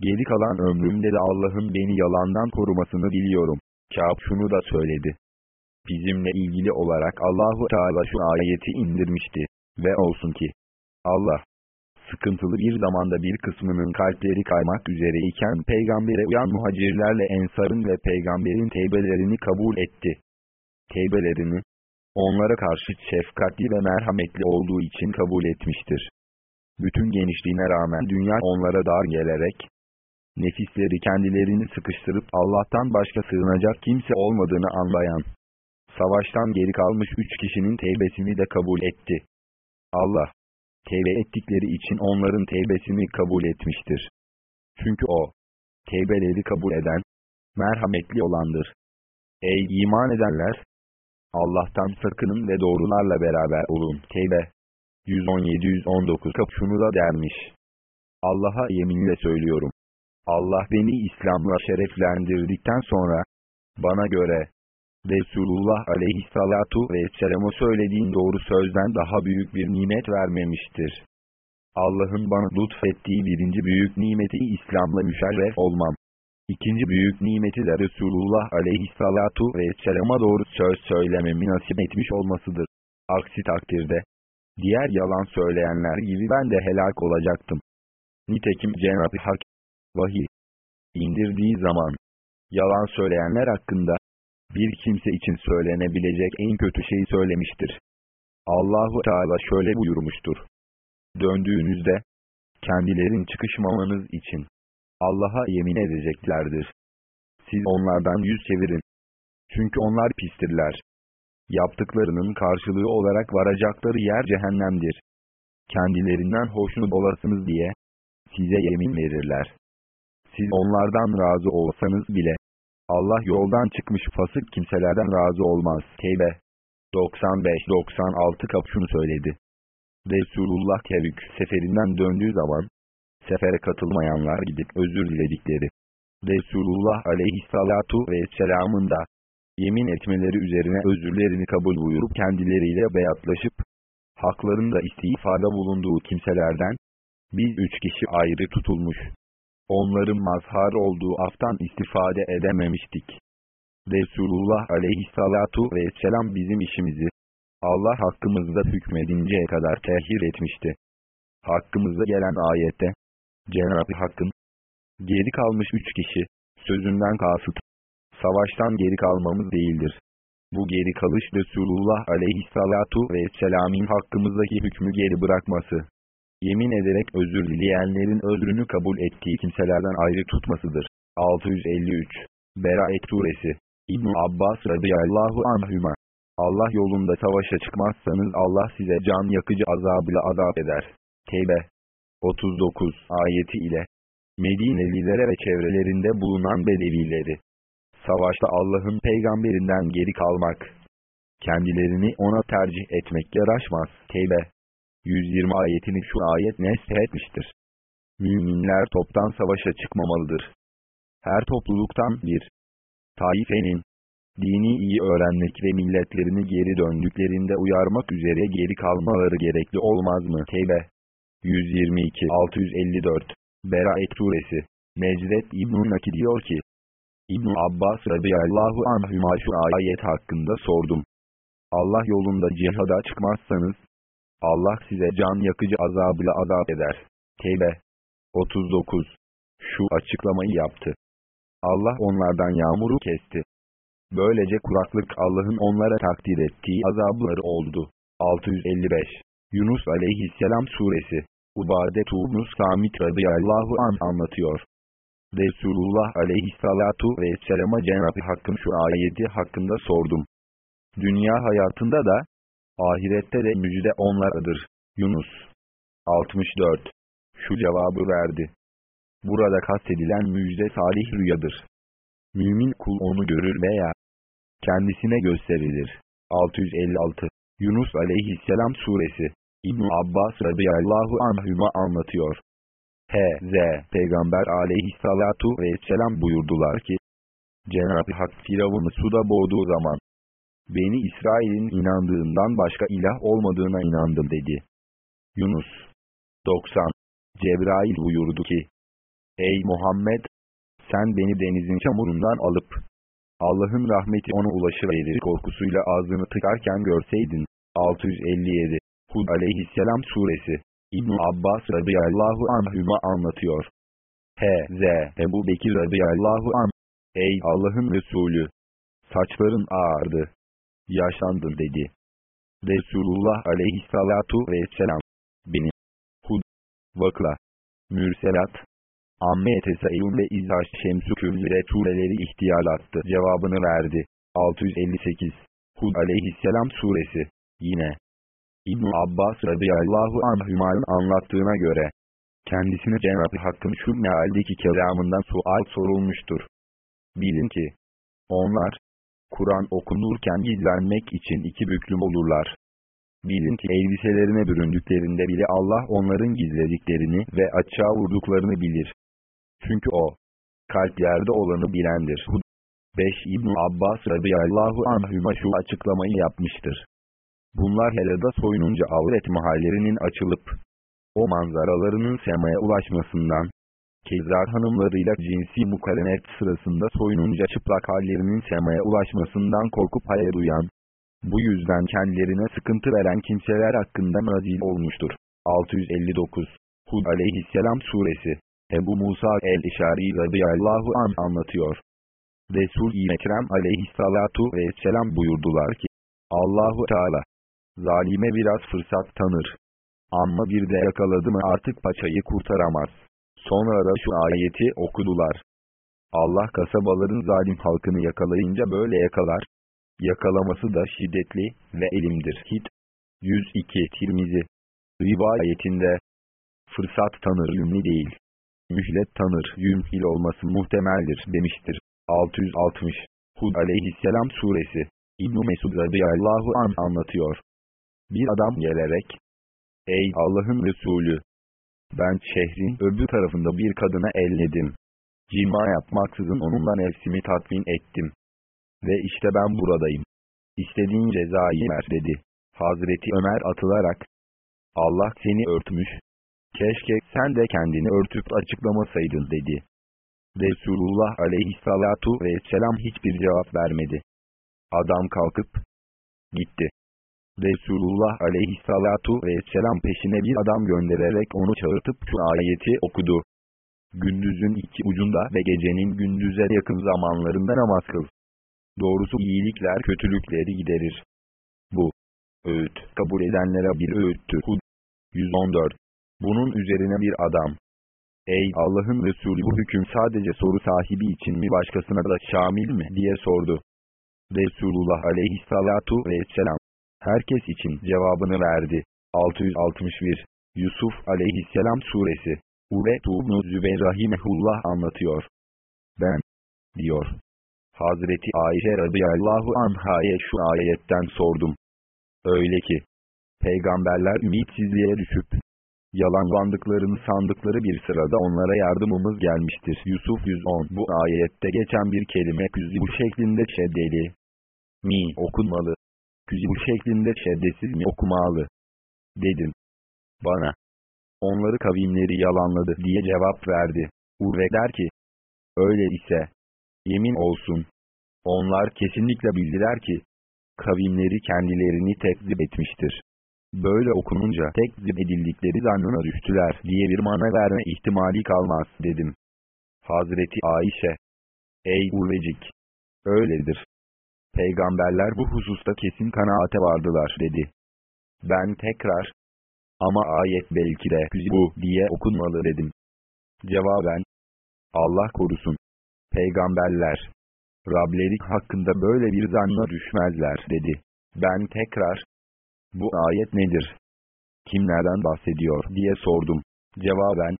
Geri kalan ömrümde de Allah'ın beni yalandan korumasını diliyorum. Kâb şunu da söyledi. Bizimle ilgili olarak Allahu Teala şu ayeti indirmişti. Ve olsun ki, Allah, sıkıntılı bir zamanda bir kısmının kalpleri kaymak üzereyken peygambere uyan muhacirlerle ensarın ve peygamberin teybelerini kabul etti. Teybelerini, onlara karşı şefkatli ve merhametli olduğu için kabul etmiştir. Bütün genişliğine rağmen dünya onlara dar gelerek, nefisleri kendilerini sıkıştırıp Allah'tan başka sığınacak kimse olmadığını anlayan, savaştan geri kalmış üç kişinin teybesini de kabul etti. Allah, tevbe ettikleri için onların tevbesini kabul etmiştir. Çünkü o, tevbeleri kabul eden, merhametli olandır. Ey iman edenler! Allah'tan sakının ve doğrularla beraber olun. Tevbe 117-119 kap şunu da dermiş. Allah'a yeminle söylüyorum. Allah beni İslam'la şereflendirdikten sonra, bana göre, Resulullah aleyhissalatu vesselam'a söylediğin doğru sözden daha büyük bir nimet vermemiştir. Allah'ın bana lütfettiği birinci büyük nimeti İslam'la müşerref olmam. İkinci büyük nimeti de Resulullah aleyhissalatu vesselama doğru söz söylememi nasip etmiş olmasıdır. Aksi takdirde, diğer yalan söyleyenler gibi ben de helak olacaktım. Nitekim Cenab-ı Hak, vahiy, indirdiği zaman, yalan söyleyenler hakkında, bir kimse için söylenebilecek en kötü şeyi söylemiştir. Allahu Teala şöyle buyurmuştur. Döndüğünüzde, kendilerin çıkışmamanız için, Allah'a yemin edeceklerdir. Siz onlardan yüz çevirin. Çünkü onlar pistirler. Yaptıklarının karşılığı olarak varacakları yer cehennemdir. Kendilerinden hoşnut olasınız diye, size yemin verirler. Siz onlardan razı olsanız bile, Allah yoldan çıkmış fasık kimselerden razı olmaz. Teybe 95-96 kap şunu söyledi. Resulullah Tebük seferinden döndüğü zaman, sefere katılmayanlar gidip özür diledikleri. Resulullah aleyhissalatu vesselamın da, yemin etmeleri üzerine özürlerini kabul buyurup kendileriyle beyatlaşıp, haklarında istiğfada bulunduğu kimselerden, biz üç kişi ayrı tutulmuş, onların mazhar olduğu aftan istifade edememiştik. Resulullah aleyhissalatu vesselam bizim işimizi, Allah hakkımızda hükmedinceye kadar tehir etmişti. Hakkımızda gelen ayette, Cenab-ı Hakk'ın, geri kalmış üç kişi, sözünden kasıt, savaştan geri kalmamız değildir. Bu geri kalış Resulullah aleyhissalatu vesselam'in hakkımızdaki hükmü geri bırakması yemin ederek özür dileyenlerin özrünü kabul ettiği kimselerden ayrı tutmasıdır. 653 Beraet Suresi. İbn Abbas radıyallahu anhüma. Allah yolunda savaşa çıkmazsanız Allah size can yakıcı azabıyla azap eder. Teybe 39 ayeti ile. Medinelilere ve çevrelerinde bulunan Bedevileri. Savaşta Allah'ın peygamberinden geri kalmak. Kendilerini ona tercih etmek yaraşmaz. Teybe 120 ayetini şu ayet etmiştir. Müminler toptan savaşa çıkmamalıdır. Her topluluktan bir taifenin, dini iyi öğrenmek ve milletlerini geri döndüklerinde uyarmak üzere geri kalmaları gerekli olmaz mı? Teybe 122-654 Beraet Suresi Necdet İbn-i Naki diyor ki, İbn Abbas radıyallahu anhüma şu ayet hakkında sordum. Allah yolunda cihada çıkmazsanız, Allah size can yakıcı azabıyla azap eder. Teybe 39 Şu açıklamayı yaptı. Allah onlardan yağmuru kesti. Böylece kuraklık Allah'ın onlara takdir ettiği azabları oldu. 655 Yunus aleyhisselam suresi Ubadet Ubnus Samit radıyallahu an anlatıyor. Resulullah aleyhissalatu vesselama Cenab-ı Hakk'ın şu ayeti hakkında sordum. Dünya hayatında da, Ahirette de müjde onlaradır. Yunus 64 Şu cevabı verdi. Burada kastedilen müjde salih rüyadır. Mümin kul onu görür veya kendisine gösterilir. 656 Yunus aleyhisselam suresi İbn Abbas radıyallahu anhüma anlatıyor. H.Z. Peygamber aleyhissalatu vesselam buyurdular ki, Cenab-ı Hak Firavun'u suda boğduğu zaman, Beni İsrail'in inandığından başka ilah olmadığına inandım dedi. Yunus 90 Cebrail buyurdu ki, Ey Muhammed! Sen beni denizin çamurundan alıp, Allah'ın rahmeti ona ulaşıverir korkusuyla ağzını tıkarken görseydin. 657 Hud aleyhisselam suresi İbn Abbas radıyallahu anhüma anlatıyor. H.Z. Ebu Bekir radıyallahu anh Ey Allah'ın Resulü! Saçların ağardı. Yaşlandın dedi. Resulullah aleyhissalatu vesselam. Benim. Hud. Vakla. Mürselat. Amme Tesayyun ve İzhaş Şemsü Küllüre sureleri ihtiyarlattı cevabını verdi. 658 Hud aleyhisselam suresi Yine İbn Abbas radıyallahu anhümanın anlattığına göre kendisine Cenab-ı Hakk'ın şu mealdeki kelamından sual sorulmuştur. Bilin ki onlar Kur'an okunurken gizlenmek için iki büklüm olurlar. Bilin ki elbiselerine büründüklerinde bile Allah onların gizlediklerini ve açığa vurduklarını bilir. Çünkü o, kalplerde olanı bilendir. 5 İbn Abbas radıyallahu anhüma şu açıklamayı yapmıştır. Bunlar helada soyununca avret mahallerinin açılıp, o manzaralarının semaya ulaşmasından, kezar hanımlarıyla cinsi mukarenet sırasında soyununca çıplak hallerinin semaya ulaşmasından korkup hayal duyan, bu yüzden kendilerine sıkıntı veren kimseler hakkında nazil olmuştur. 659 Hud aleyhisselam suresi Ebu Musa el-İşari radıyallahu an anlatıyor. Resul-i Ekrem aleyhissalatu vesselam buyurdular ki, Allahu Teala, zalime biraz fırsat tanır. Ama bir de yakaladı mı artık paçayı kurtaramaz. Sonra şu ayeti okudular. Allah kasabaların zalim halkını yakalayınca böyle yakalar. Yakalaması da şiddetli ve elimdir. Hit 102 Tirmizi Rivayetinde Fırsat tanır ümni değil. Mühlet tanır yümfil olması muhtemeldir demiştir. 660 Hud aleyhisselam suresi İbn-i Mesud radıyallahu an anlatıyor. Bir adam gelerek Ey Allah'ın Resulü! Ben şehrin öbür tarafında bir kadına elledim. Cima yapmaksızın onunla nefsimi tatmin ettim. Ve işte ben buradayım. İstediğin cezayı ver dedi. Hazreti Ömer atılarak, Allah seni örtmüş. Keşke sen de kendini örtüp açıklamasaydın dedi. Resulullah aleyhissalatu vesselam hiçbir cevap vermedi. Adam kalkıp gitti. Resulullah aleyhissalatu vesselam peşine bir adam göndererek onu çağırtıp şu ayeti okudu. Gündüzün iki ucunda ve gecenin gündüze yakın zamanlarında namaz kıl. Doğrusu iyilikler kötülükleri giderir. Bu öğüt kabul edenlere bir öğüttür. Hud 114 Bunun üzerine bir adam. Ey Allah'ın Resulü bu hüküm sadece soru sahibi için mi başkasına da şamil mi diye sordu. Resulullah aleyhissalatu vesselam herkes için cevabını verdi. 661 Yusuf aleyhisselam suresi Ube Tuğnu Zübeyir Rahimehullah anlatıyor. Ben, diyor. Hazreti Ayşe radıyallahu anhaya şu ayetten sordum. Öyle ki, peygamberler ümitsizliğe düşüp, yalanlandıklarını sandıkları bir sırada onlara yardımımız gelmiştir. Yusuf 110 Bu ayette geçen bir kelime küzü bu şeklinde şeddeli mi okunmalı bu şeklinde şeddesiz mi okumalı? Dedim. Bana. Onları kavimleri yalanladı diye cevap verdi. Urve der ki. Öyle ise. Yemin olsun. Onlar kesinlikle bildiler ki. Kavimleri kendilerini tekzip etmiştir. Böyle okununca tekzip edildikleri zannına düştüler diye bir mana verme ihtimali kalmaz dedim. Hazreti Ayşe. Ey Urvecik! Öyledir. Peygamberler bu hususta kesin kanaate vardılar dedi. Ben tekrar, ama ayet belki de bu diye okunmalı dedim. Cevaben, Allah korusun. Peygamberler, Rableri hakkında böyle bir zanna düşmezler dedi. Ben tekrar, bu ayet nedir? Kimlerden bahsediyor diye sordum. Cevaben,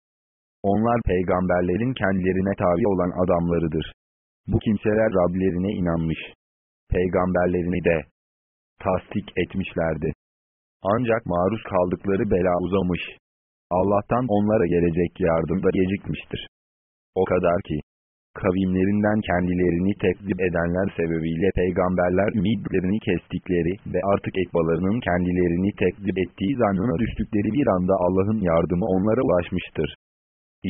onlar peygamberlerin kendilerine tabi olan adamlarıdır. Bu kimseler Rablerine inanmış peygamberlerini de tasdik etmişlerdi. Ancak maruz kaldıkları bela uzamış. Allah'tan onlara gelecek yardım da gecikmiştir. O kadar ki, kavimlerinden kendilerini tekzip edenler sebebiyle peygamberler ümidlerini kestikleri ve artık ekbalarının kendilerini tekzip ettiği zannına düştükleri bir anda Allah'ın yardımı onlara ulaşmıştır.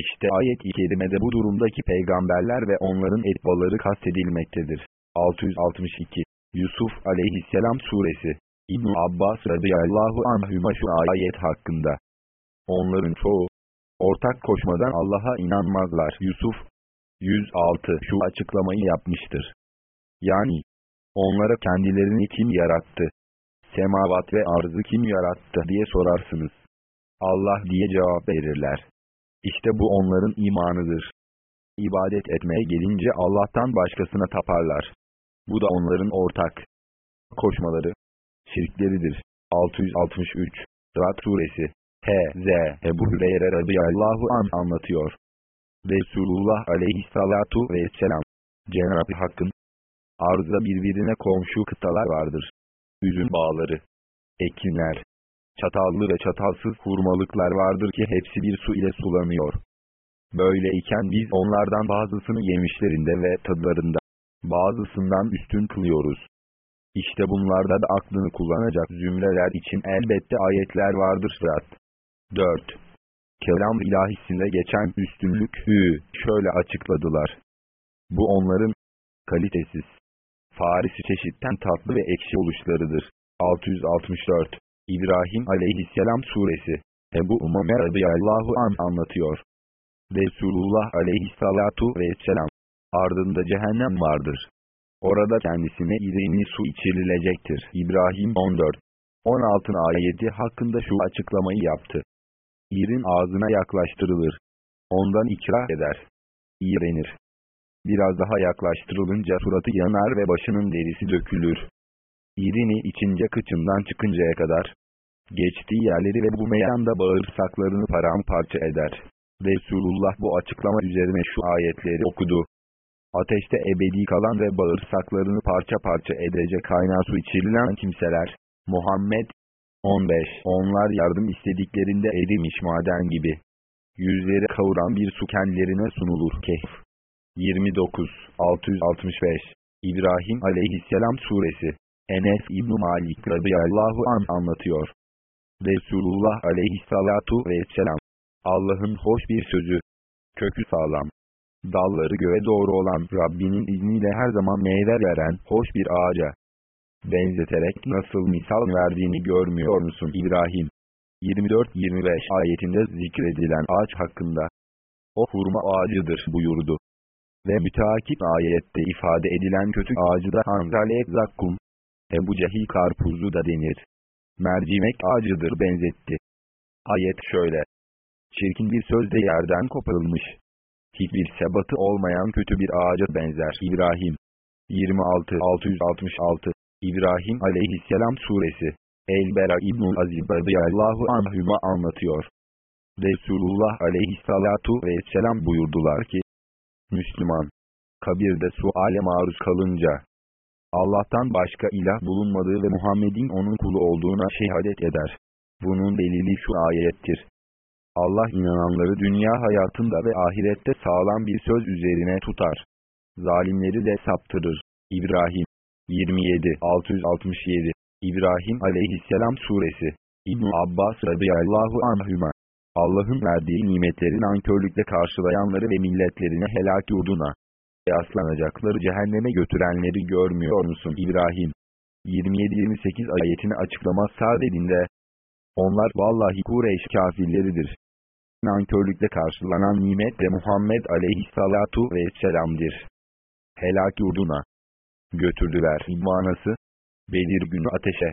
İşte ayet-i kerimede bu durumdaki peygamberler ve onların etbaları kastedilmektedir. 662 Yusuf aleyhisselam suresi İbn Abbas radıyallahu anhüma şu ayet hakkında. Onların çoğu, ortak koşmadan Allah'a inanmazlar. Yusuf 106 şu açıklamayı yapmıştır. Yani, onlara kendilerini kim yarattı? Semavat ve arzı kim yarattı diye sorarsınız. Allah diye cevap verirler. İşte bu onların imanıdır. İbadet etmeye gelince Allah'tan başkasına taparlar. Bu da onların ortak koşmaları, şirkleridir. 663 Rad Suresi H.Z. Ebu Hüreyre radıyallahu an anlatıyor. Resulullah aleyhissalatu vesselam Cenab-ı Hakk'ın arzda birbirine komşu kıtalar vardır. Üzüm bağları, ekinler, çatallı ve çatalsız hurmalıklar vardır ki hepsi bir su ile sulanıyor. Böyleyken biz onlardan bazısını yemişlerinde ve tadlarında, bazısından üstün kılıyoruz. İşte bunlarda da aklını kullanacak zümreler için elbette ayetler vardır. 4 kelam ilahisinde geçen üstünlükü şöyle açıkladılar. Bu onların kalitesiz, farisi çeşitten tatlı ve ekşi oluşlarıdır. 664 İbrahim aleyhisselam suresi Ebu Umame radıyallahu an anlatıyor. Resulullah aleyhissalatu vesselam ardında cehennem vardır. Orada kendisine irini su içirilecektir. İbrahim 14 16 ayeti hakkında şu açıklamayı yaptı. İrin ağzına yaklaştırılır. Ondan ikrar eder. İğrenir. Biraz daha yaklaştırılınca suratı yanar ve başının derisi dökülür. İrini içince kıçından çıkıncaya kadar. Geçtiği yerleri ve bu meyanda bağırsaklarını paramparça eder. Resulullah bu açıklama üzerine şu ayetleri okudu. Ateşte ebedi kalan ve bağırsaklarını parça parça edecek kaynar su içirilen kimseler, Muhammed 15. Onlar yardım istediklerinde erimiş maden gibi. Yüzleri kavuran bir su kendilerine sunulur. Kehf 29. 665 İbrahim aleyhisselam suresi Enes İbn Malik radıyallahu an anlatıyor. Resulullah aleyhissalatu vesselam Allah'ın hoş bir sözü, kökü sağlam, dalları göğe doğru olan Rabbinin izniyle her zaman meyve veren hoş bir ağaca, benzeterek nasıl misal verdiğini görmüyor musun İbrahim? 24-25 ayetinde zikredilen ağaç hakkında. O hurma ağacıdır buyurdu. Ve müteakip ayette ifade edilen kötü ağacı da hanzale zakkum. Ebu Cehil karpuzu da denir. Mercimek ağacıdır benzetti. Ayet şöyle. Çirkin bir sözde yerden koparılmış. Hiçbir sebatı olmayan kötü bir ağaca benzer İbrahim. 26 666 İbrahim aleyhisselam suresi El-Bera İbnül Azib radıyallahu anhüma anlatıyor. Resulullah aleyhissalatu vesselam buyurdular ki, Müslüman, kabirde suale maruz kalınca, Allah'tan başka ilah bulunmadığı ve Muhammed'in onun kulu olduğuna şehadet eder. Bunun delili şu ayettir. Allah inananları dünya hayatında ve ahirette sağlam bir söz üzerine tutar. Zalimleri de saptırır. İbrahim 27 667 İbrahim aleyhisselam suresi İbn Abbas radıyallahu anhüma Allah'ın verdiği nimetleri nankörlükle karşılayanları ve milletlerine helak yurduna yaslanacakları cehenneme götürenleri görmüyor musun İbrahim? 27-28 ayetini açıklama sadedinde onlar vallahi Kureyş kafirleridir. Nankörlükle karşılanan nimet de Muhammed aleyhissalatu vesselam'dir. Helak yurduna götürdüler manası, Bedir günü ateşe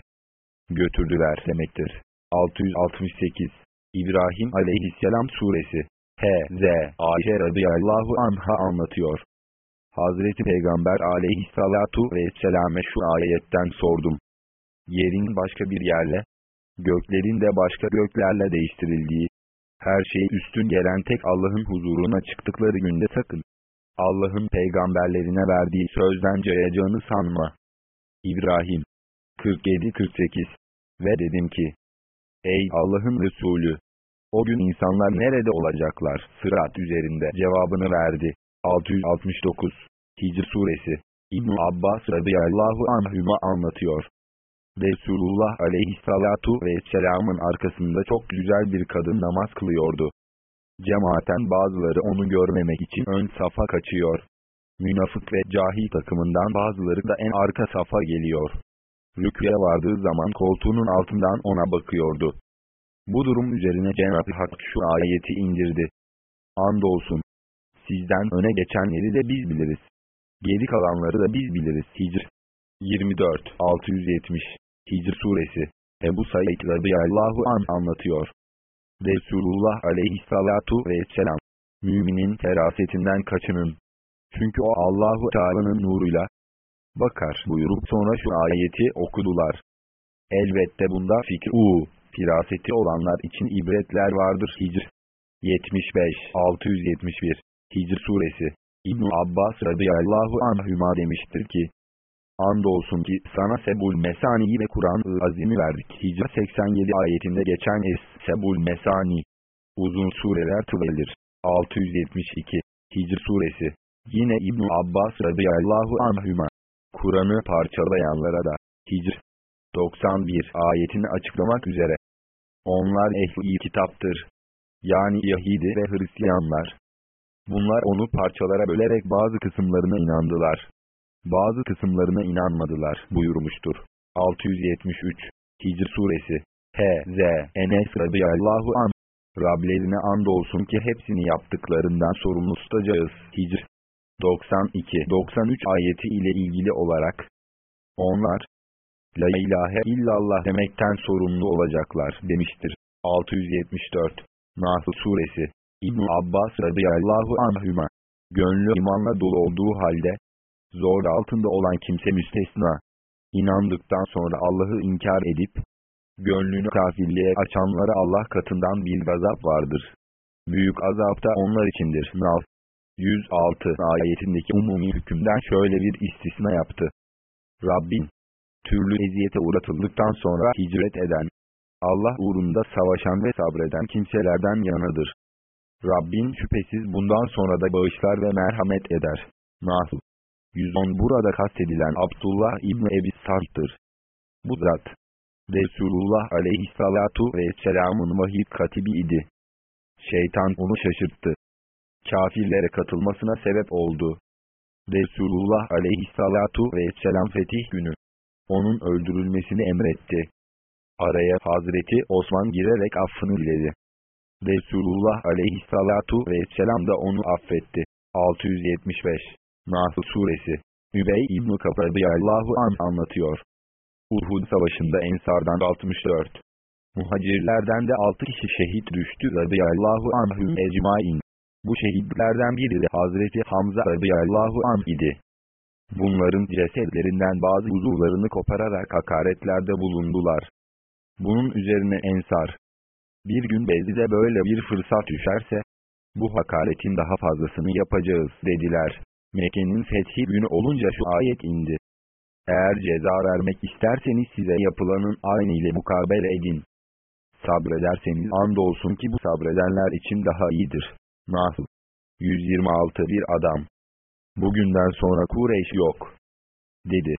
götürdüler demektir. 668 İbrahim aleyhisselam suresi H.Z. Ayşe radıyallahu anha anlatıyor. Hazreti Peygamber aleyhissalatu vesselame şu ayetten sordum. Yerin başka bir yerle, göklerin de başka göklerle değiştirildiği, her şeyi üstün gelen tek Allah'ın huzuruna çıktıkları günde sakın. Allah'ın peygamberlerine verdiği sözden cayacağını sanma. İbrahim 47-48 Ve dedim ki, Ey Allah'ın Resulü! O gün insanlar nerede olacaklar? Sırat üzerinde cevabını verdi. 669 Hicr suresi ibn Abbas radıyallahu anhüma anlatıyor. Resulullah aleyhissalatu vesselamın arkasında çok güzel bir kadın namaz kılıyordu. Cemaaten bazıları onu görmemek için ön safa kaçıyor. Münafık ve cahil takımından bazıları da en arka safa geliyor. Rüküye vardığı zaman koltuğunun altından ona bakıyordu. Bu durum üzerine Cenab-ı Hak şu ayeti indirdi. Andolsun. Sizden öne geçenleri de biz biliriz. Geri kalanları da biz biliriz. Hicr 24 670 Hicr suresi Ebu Said radıyallahu an anlatıyor. Resulullah aleyhissalatu vesselam Müminin ferasetinden kaçının. Çünkü o Allahu Teala'nın nuruyla bakar buyurup sonra şu ayeti okudular. Elbette bunda fikir u, firaseti olanlar için ibretler vardır. Hicr 75 671 Hicr suresi İbn Abbas radıyallahu anhüma demiştir ki Andolsun ki sana Sebul Mesani'yi ve Kur'an-ı Azim'i verdik. Hicr 87 ayetinde geçen Es Sebul Mesani. Uzun sureler tıvelir. 672. Hicr suresi. Yine İbn Abbas radıyallahu anhüma. Kur'an'ı parçalayanlara da. Hicr 91 ayetini açıklamak üzere. Onlar ehli kitaptır. Yani Yahudi ve Hristiyanlar. Bunlar onu parçalara bölerek bazı kısımlarına inandılar bazı kısımlarına inanmadılar buyurmuştur. 673 Hicr suresi H.Z. Enes radıyallahu an Rablerine andolsun ki hepsini yaptıklarından sorumlu tutacağız. Hicr 92-93 ayeti ile ilgili olarak onlar La ilahe illallah demekten sorumlu olacaklar demiştir. 674 Nahl suresi İbn Abbas radıyallahu anhüma Gönlü imanla dolu olduğu halde zor altında olan kimse müstesna. İnandıktan sonra Allah'ı inkar edip, gönlünü kafirliğe açanlara Allah katından bir gazap vardır. Büyük azap da onlar içindir. Nal 106 ayetindeki umumi hükümden şöyle bir istisna yaptı. Rabbin, türlü eziyete uğratıldıktan sonra hicret eden, Allah uğrunda savaşan ve sabreden kimselerden yanıdır. Rabbin şüphesiz bundan sonra da bağışlar ve merhamet eder. Nahl 110 Burada kastedilen Abdullah İbni Ebi Sart'tır. Bu zat, Resulullah aleyhissalatu vesselamın vahiy katibi idi. Şeytan onu şaşırttı. Kafirlere katılmasına sebep oldu. Resulullah aleyhissalatu vesselam fetih günü, onun öldürülmesini emretti. Araya Hazreti Osman girerek affını diledi. Resulullah aleyhissalatu vesselam da onu affetti. 675 Nahl suresi. Übey İbn-i Allahu an anlatıyor. Uhud savaşında Ensardan 64. Muhacirlerden de 6 kişi şehit düştü radıyallahu anhüm ecmain. Bu şehitlerden biri de Hazreti Hamza radıyallahu an idi. Bunların cesedlerinden bazı uzuvlarını kopararak hakaretlerde bulundular. Bunun üzerine Ensar, bir gün Bezdi'de böyle bir fırsat düşerse, bu hakaretin daha fazlasını yapacağız dediler. Mekke'nin fethi günü olunca şu ayet indi. Eğer ceza vermek isterseniz size yapılanın aynı ile mukabele edin. Sabrederseniz andolsun ki bu sabredenler için daha iyidir. Nahl 126 Bir adam. Bugünden sonra Kureyş yok. Dedi.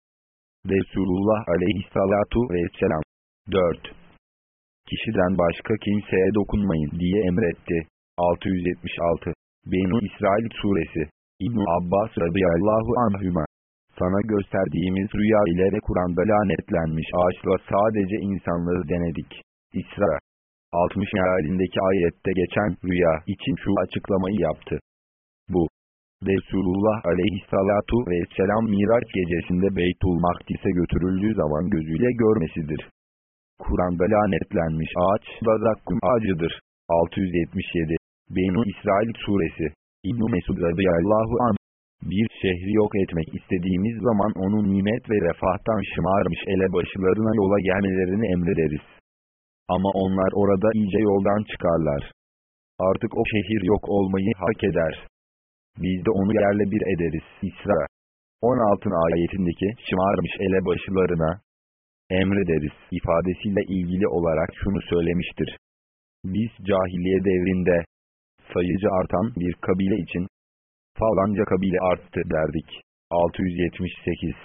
Resulullah aleyhissalatu vesselam. 4. Kişiden başka kimseye dokunmayın diye emretti. 676. Benu İsrail Suresi İbn Abbas radıyallahu anhüma. Sana gösterdiğimiz rüya ile de Kur'an'da lanetlenmiş ağaçla sadece insanları denedik. İsra 60 halindeki ayette geçen rüya için şu açıklamayı yaptı. Bu, Resulullah aleyhissalatu vesselam Miraç gecesinde Beytul Makdis'e götürüldüğü zaman gözüyle görmesidir. Kur'an'da lanetlenmiş ağaç da zakkum ağacıdır. 677 Benu İsrail Suresi İbn-i Mesud radıyallahu an bir şehri yok etmek istediğimiz zaman onun nimet ve refahtan şımarmış elebaşılarına yola gelmelerini emrederiz. Ama onlar orada iyice yoldan çıkarlar. Artık o şehir yok olmayı hak eder. Biz de onu yerle bir ederiz. İsra 16 ayetindeki şımarmış elebaşılarına emrederiz ifadesiyle ilgili olarak şunu söylemiştir. Biz cahiliye devrinde sayıcı artan bir kabile için, Falanca kabile arttı derdik. 678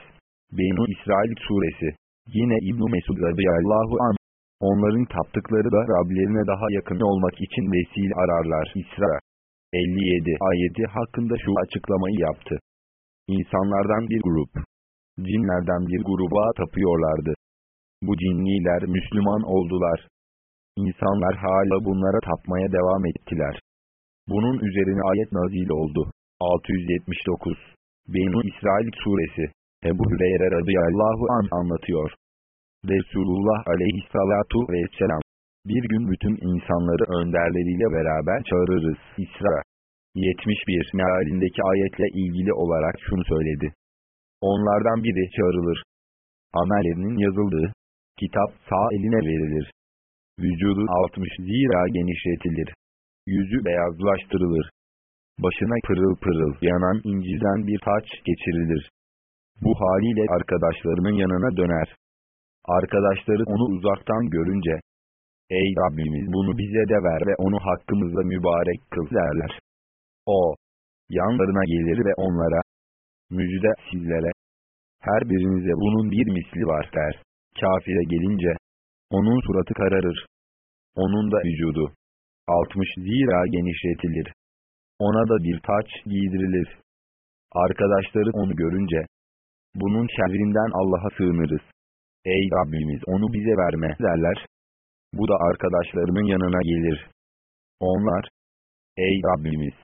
Benu İsrail Suresi Yine İbn-i Mesud radıyallahu an Onların taptıkları da Rablerine daha yakın olmak için vesil ararlar. İsra 57 ayeti hakkında şu açıklamayı yaptı. İnsanlardan bir grup, cinlerden bir gruba tapıyorlardı. Bu cinniler Müslüman oldular. İnsanlar hala bunlara tapmaya devam ettiler. Bunun üzerine ayet nazil oldu. 679 Benu İsrail Suresi Ebu Hüreyre radıyallahu an anlatıyor. Resulullah aleyhissalatu vesselam bir gün bütün insanları önderleriyle beraber çağırırız. İsra 71 mealindeki ayetle ilgili olarak şunu söyledi. Onlardan biri çağrılır. Amellerinin yazıldığı kitap sağ eline verilir. Vücudu 60 zira genişletilir. Yüzü beyazlaştırılır. Başına pırıl pırıl yanan inciden bir taç geçirilir. Bu haliyle arkadaşlarının yanına döner. Arkadaşları onu uzaktan görünce, Ey Rabbimiz bunu bize de ver ve onu hakkımızda mübarek kıl derler. O, yanlarına gelir ve onlara, müjde sizlere, her birinize bunun bir misli var der. Kafire gelince, onun suratı kararır. Onun da vücudu, 60 zira genişletilir. Ona da bir taç giydirilir. Arkadaşları onu görünce, bunun şerrinden Allah'a sığınırız. Ey Rabbimiz onu bize verme derler. Bu da arkadaşlarının yanına gelir. Onlar, ey Rabbimiz,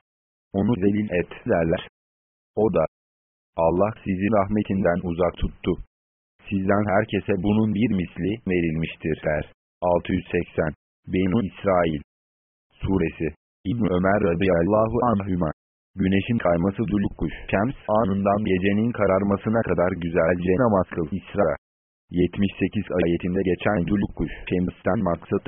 onu zelil et derler. O da, Allah sizi rahmetinden uzak tuttu. Sizden herkese bunun bir misli verilmiştir der. 680 Benu İsrail Suresi İbn Ömer radıyallahu anhüma. Güneşin kayması dulukkuş şems anından gecenin kararmasına kadar güzelce namaz kıl. İsra 78 ayetinde geçen dulukkuş şemsten maksat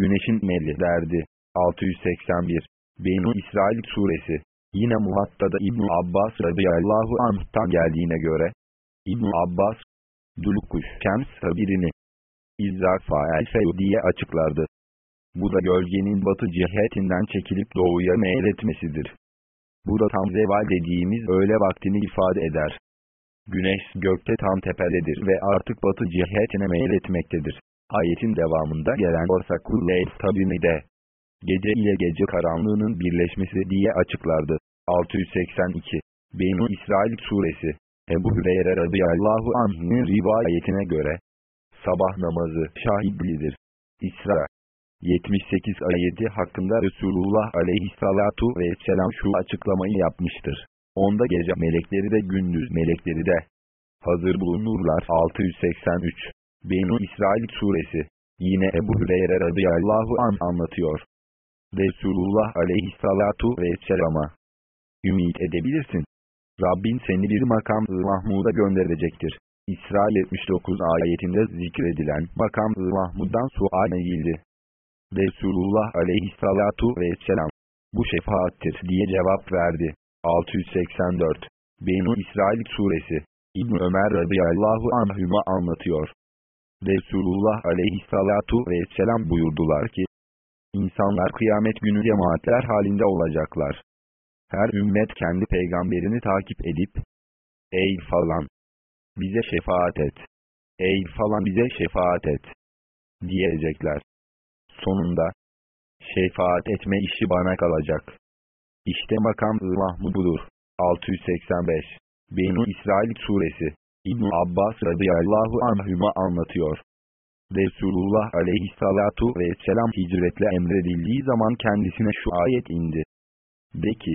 Güneşin melli derdi. 681 Benu İsrail Suresi. Yine Muhatta'da İbn Abbas radıyallahu anh'tan geldiğine göre İbn Abbas Dulukkuş Şems tabirini İzzar fael diye açıklardı. Bu da gölgenin batı cihetinden çekilip doğuya meyletmesidir. Bu da tam zeval dediğimiz öğle vaktini ifade eder. Güneş gökte tam tepededir ve artık batı cihetine meyletmektedir. Ayetin devamında gelen Orsakulleyl tabini de gece ile gece karanlığının birleşmesi diye açıklardı. 682 Benu İsrail Suresi Ebu Hüreyre radıyallahu anh'ın rivayetine göre sabah namazı şahiblidir. İsra 78 ayeti hakkında Resulullah aleyhissalatu vesselam şu açıklamayı yapmıştır. Onda gece melekleri de gündüz melekleri de hazır bulunurlar. 683 Benu İsrail Suresi Yine Ebu Hüreyre radıyallahu an anlatıyor. Resulullah aleyhissalatu vesselama Ümit edebilirsin. Rabbin seni bir makam-ı Mahmud'a gönderecektir. İsra 79 ayetinde zikredilen makam-ı Mahmud'dan sual edildi. Resulullah aleyhissalatu vesselam bu şefaattir diye cevap verdi. 684 Benu İsrail Suresi İbn Ömer radıyallahu anhüma anlatıyor. Resulullah aleyhissalatu vesselam buyurdular ki, İnsanlar kıyamet günü cemaatler halinde olacaklar. Her ümmet kendi peygamberini takip edip, Ey falan! Bize şefaat et. Ey falan bize şefaat et. Diyecekler. Sonunda, şefaat etme işi bana kalacak. İşte makam-ı Mahmud'udur. 685 Benu İsrail Suresi İbn Abbas radıyallahu anhüma anlatıyor. Resulullah aleyhissalatu vesselam hicretle emredildiği zaman kendisine şu ayet indi. De ki,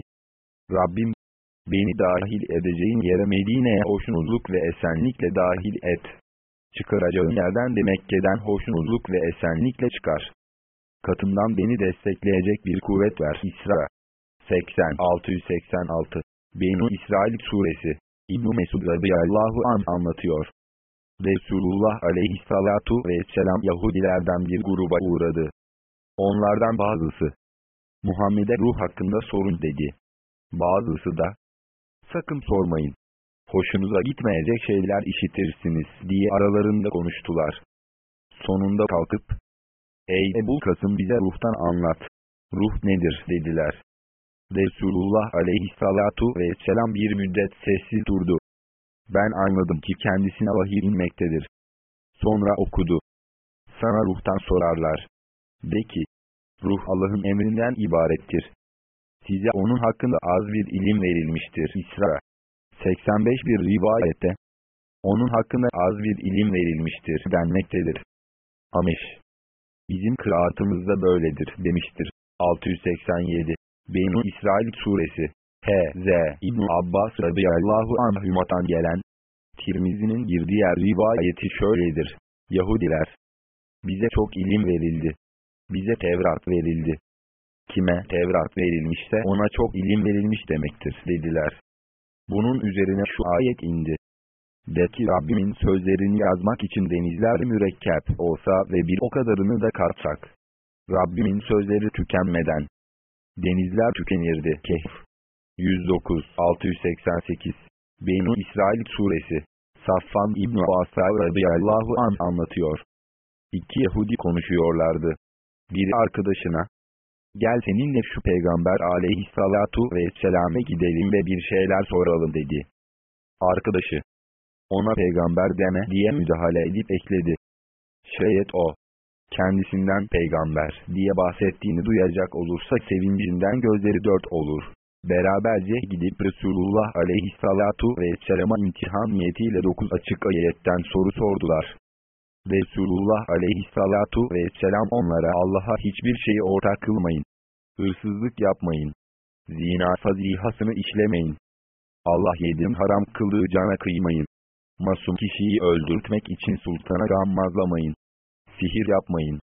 Rabbim, beni dahil edeceğin yere Medine'ye hoşnutluk ve esenlikle dahil et. Çıkaracağın yerden de Mekke'den hoşnutluk ve esenlikle çıkar. Katından beni destekleyecek bir kuvvet ver. İsra 80 686 Benu İsrail Suresi İbn Mesud radıyallahu an anlatıyor. Resulullah aleyhissalatu vesselam Yahudilerden bir gruba uğradı. Onlardan bazısı Muhammed'e ruh hakkında sorun dedi. Bazısı da sakın sormayın. Hoşunuza gitmeyecek şeyler işitirsiniz diye aralarında konuştular. Sonunda kalkıp Ey Ebu Kasım bize ruhtan anlat. Ruh nedir dediler. Resulullah aleyhissalatu vesselam bir müddet sessiz durdu. Ben anladım ki kendisine vahiy inmektedir. Sonra okudu. Sana ruhtan sorarlar. De ki, ruh Allah'ın emrinden ibarettir. Size onun hakkında az bir ilim verilmiştir. İsra 85 bir rivayette, onun hakkında az bir ilim verilmiştir denmektedir. Amiş, bizim kıraatımızda böyledir demiştir. 687 Benu İsrail Suresi H.Z. İbn Abbas radıyallahu anhümatan gelen Tirmizi'nin bir diğer rivayeti şöyledir. Yahudiler bize çok ilim verildi. Bize Tevrat verildi. Kime Tevrat verilmişse ona çok ilim verilmiş demektir dediler. Bunun üzerine şu ayet indi. De ki Rabbimin sözlerini yazmak için denizler mürekkep olsa ve bir o kadarını da katsak. Rabbimin sözleri tükenmeden. Denizler tükenirdi. Kehf 109 688 Benu İsrail Suresi Safvan İbn-i Asa radıyallahu an anlatıyor. İki Yahudi konuşuyorlardı. Biri arkadaşına, gel seninle şu peygamber aleyhissalatu vesselam'e gidelim ve bir şeyler soralım dedi. Arkadaşı, ona peygamber deme diye müdahale edip ekledi. Şayet o, kendisinden peygamber diye bahsettiğini duyacak olursa sevincinden gözleri dört olur. Beraberce gidip Resulullah aleyhissalatu vesselama imtihan niyetiyle dokuz açık ayetten soru sordular. Resulullah aleyhissalatu vesselam onlara Allah'a hiçbir şeyi ortak kılmayın. Hırsızlık yapmayın. Zina fazihasını işlemeyin. Allah yedim haram kıldığı cana kıymayın. Masum kişiyi öldürtmek için sultana gammazlamayın. Sihir yapmayın.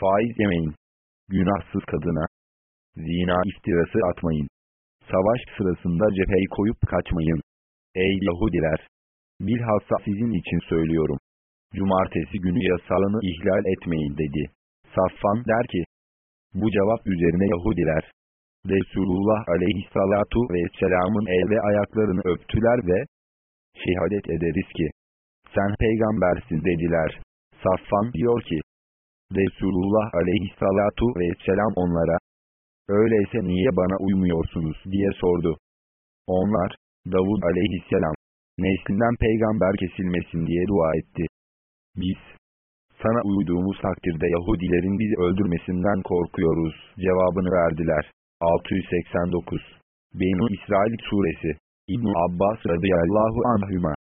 Faiz yemeyin. Günahsız kadına. Zina iftirası atmayın. Savaş sırasında cepheyi koyup kaçmayın. Ey Yahudiler! Bilhassa sizin için söylüyorum. Cumartesi günü yasağını ihlal etmeyin dedi. Safvan der ki, bu cevap üzerine Yahudiler, Resulullah aleyhissalatu vesselamın el ve ayaklarını öptüler ve, şehadet ederiz ki, sen peygambersin dediler. Safvan diyor ki, Resulullah aleyhissalatu vesselam onlara, öyleyse niye bana uymuyorsunuz diye sordu. Onlar, Davud aleyhisselam, neslinden peygamber kesilmesin diye dua etti. Biz, sana uyduğumuz takdirde Yahudilerin bizi öldürmesinden korkuyoruz cevabını verdiler. 689 Benu İsrail Suresi İbn Abbas radıyallahu anhüma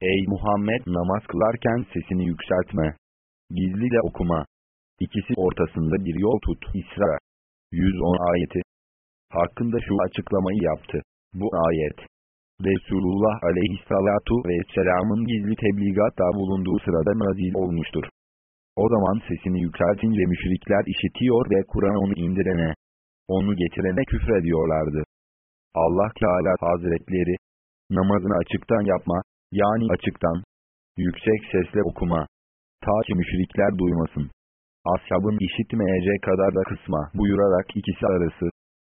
Ey Muhammed namaz kılarken sesini yükseltme. Gizli de okuma. İkisi ortasında bir yol tut. İsra 110 ayeti hakkında şu açıklamayı yaptı. Bu ayet Resulullah aleyhissalatu vesselamın gizli tebligatta bulunduğu sırada nazil olmuştur. O zaman sesini yükseltince müşrikler işitiyor ve Kur'an onu indirene, onu getirene küfrediyorlardı. Allah Teala Hazretleri, namazını açıktan yapma, yani açıktan, yüksek sesle okuma, ta ki müşrikler duymasın. Ashabın işitmeyecek kadar da kısma buyurarak ikisi arası,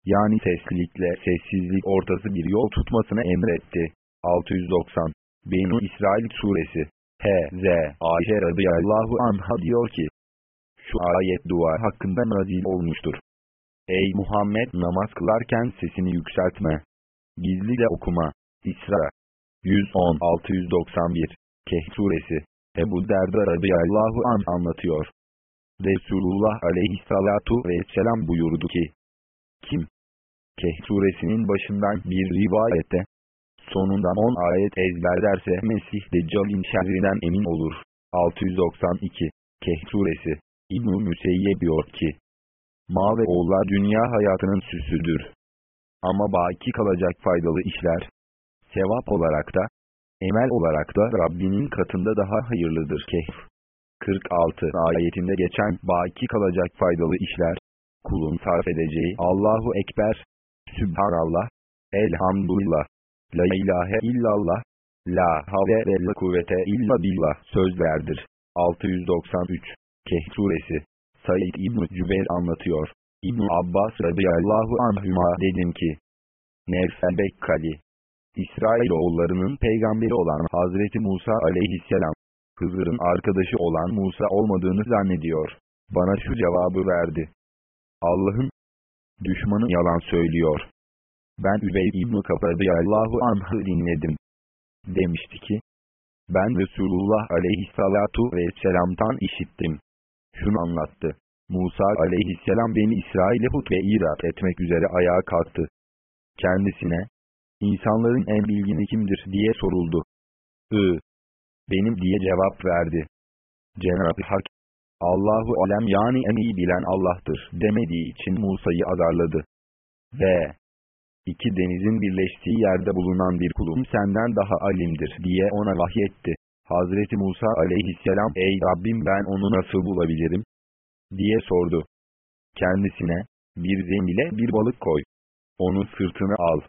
yani seslilikle sessizlik ortası bir yol tutmasını emretti. 690 Benu İsrail Suresi H.Z. Ayşe radıyallahu anha diyor ki, şu ayet dua hakkında nazil olmuştur. Ey Muhammed namaz kılarken sesini yükseltme. Gizli de okuma. İsra 110-691 Kehf Suresi Ebu Derda radıyallahu an anlatıyor. Resulullah aleyhissalatu vesselam buyurdu ki, kim? Kehf suresinin başından bir rivayette, sonundan 10 ayet ezberlerse Mesih Deccal'in şerrinden emin olur. 692 Kehf suresi İbn-i Müseyyeb diyor ki, Ma ve oğullar dünya hayatının süsüdür. Ama baki kalacak faydalı işler, sevap olarak da, emel olarak da Rabbinin katında daha hayırlıdır. Kehf 46 ayetinde geçen baki kalacak faydalı işler, kulun sarf edeceği Allahu Ekber, Sübhanallah, Elhamdülillah, La ilahe illallah, La havle ve la kuvvete illa billah sözlerdir. 693 Kehf suresi Said İbn Cübeyr anlatıyor. İbn Abbas radıyallahu anhüma dedim ki, Nefsel Bekkali, İsrailoğullarının peygamberi olan Hazreti Musa aleyhisselam, Hızır'ın arkadaşı olan Musa olmadığını zannediyor. Bana şu cevabı verdi. Allah'ın Düşmanı yalan söylüyor. Ben Übey İbn-i Allahu anh'ı dinledim. Demişti ki, ben Resulullah aleyhissalatu vesselam'tan işittim. Şunu anlattı. Musa aleyhisselam beni İsrail'e hutbe irat etmek üzere ayağa kalktı. Kendisine, insanların en bilgini kimdir diye soruldu. I, benim diye cevap verdi. Cenab-ı Hak, Allahu alem yani en iyi bilen Allah'tır demediği için Musa'yı azarladı. Ve iki denizin birleştiği yerde bulunan bir kulum senden daha alimdir diye ona vahyetti. Hazreti Musa aleyhisselam ey Rabbim ben onu nasıl bulabilirim? diye sordu. Kendisine, bir zemile bir balık koy. Onun sırtını al.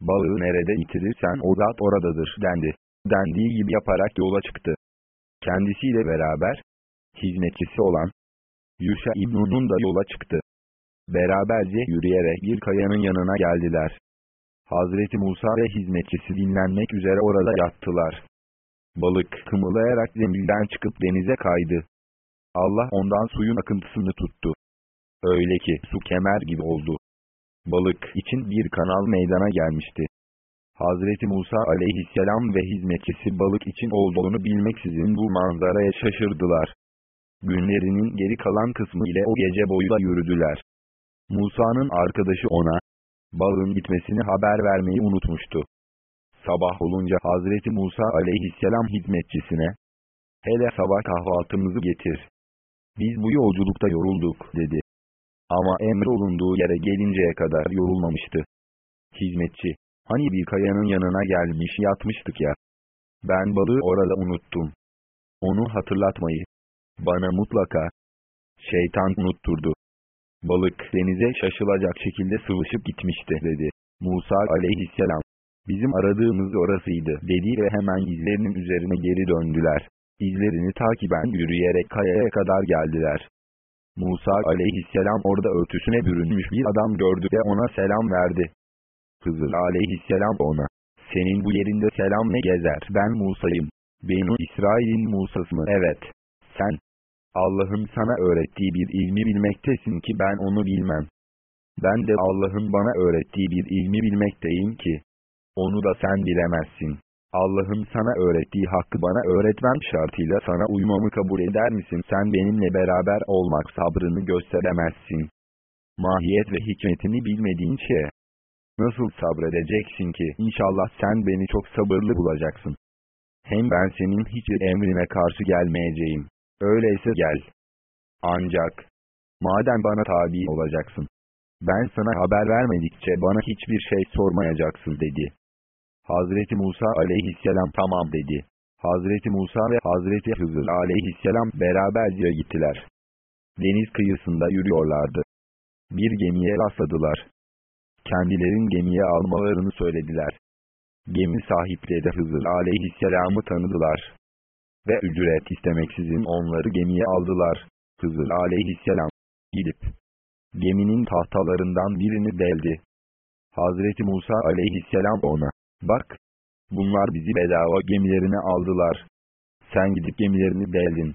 Balığı nerede itirirsen o zat oradadır dendi. Dendiği gibi yaparak yola çıktı. Kendisiyle beraber, hizmetçisi olan, Yuşa İbnun'un da yola çıktı. Beraberce yürüyerek bir kayanın yanına geldiler. Hazreti Musa ve hizmetçisi dinlenmek üzere orada yattılar. Balık kımıldayarak zemilden çıkıp denize kaydı. Allah ondan suyun akıntısını tuttu. Öyle ki su kemer gibi oldu. Balık için bir kanal meydana gelmişti. Hazreti Musa aleyhisselam ve hizmetçisi balık için olduğunu bilmeksizin bu manzaraya şaşırdılar. Günlerinin geri kalan kısmı ile o gece boyu da yürüdüler. Musa'nın arkadaşı ona, balığın gitmesini haber vermeyi unutmuştu. Sabah olunca Hazreti Musa aleyhisselam hizmetçisine, hele sabah kahvaltımızı getir. Biz bu yolculukta yorulduk dedi. Ama emrolunduğu yere gelinceye kadar yorulmamıştı. Hizmetçi, hani bir kayanın yanına gelmiş yatmıştık ya. Ben balığı orada unuttum. Onu hatırlatmayı. Bana mutlaka. Şeytan unutturdu. Balık denize şaşılacak şekilde sıvışıp gitmişti dedi. Musa aleyhisselam. Bizim aradığımız orasıydı dedi ve hemen izlerinin üzerine geri döndüler. İzlerini takiben yürüyerek kayaya kadar geldiler. Musa aleyhisselam orada örtüsüne bürünmüş bir adam gördü ve ona selam verdi. Hızır aleyhisselam ona, senin bu yerinde selam ne gezer ben Musa'yım. Benu İsrail'in Musa'sı mı? Evet. Sen, Allah'ın sana öğrettiği bir ilmi bilmektesin ki ben onu bilmem. Ben de Allah'ın bana öğrettiği bir ilmi bilmekteyim ki, onu da sen bilemezsin. Allah'ın sana öğrettiği hakkı bana öğretmem şartıyla sana uymamı kabul eder misin? Sen benimle beraber olmak sabrını gösteremezsin. Mahiyet ve hikmetini bilmediğin şeye. Nasıl sabredeceksin ki? İnşallah sen beni çok sabırlı bulacaksın. Hem ben senin hiçbir emrine karşı gelmeyeceğim. Öyleyse gel. Ancak, madem bana tabi olacaksın, ben sana haber vermedikçe bana hiçbir şey sormayacaksın dedi. Hazreti Musa aleyhisselam tamam dedi. Hazreti Musa ve Hazreti Hızır aleyhisselam beraberce gittiler. Deniz kıyısında yürüyorlardı. Bir gemiye rastladılar. Kendilerin gemiye almalarını söylediler. Gemi sahipleri de Hızır aleyhisselamı tanıdılar. Ve ücret istemeksizin onları gemiye aldılar. Hızır aleyhisselam gidip geminin tahtalarından birini deldi. Hazreti Musa aleyhisselam ona, Bak, bunlar bizi bedava gemilerine aldılar. Sen gidip gemilerini deldin.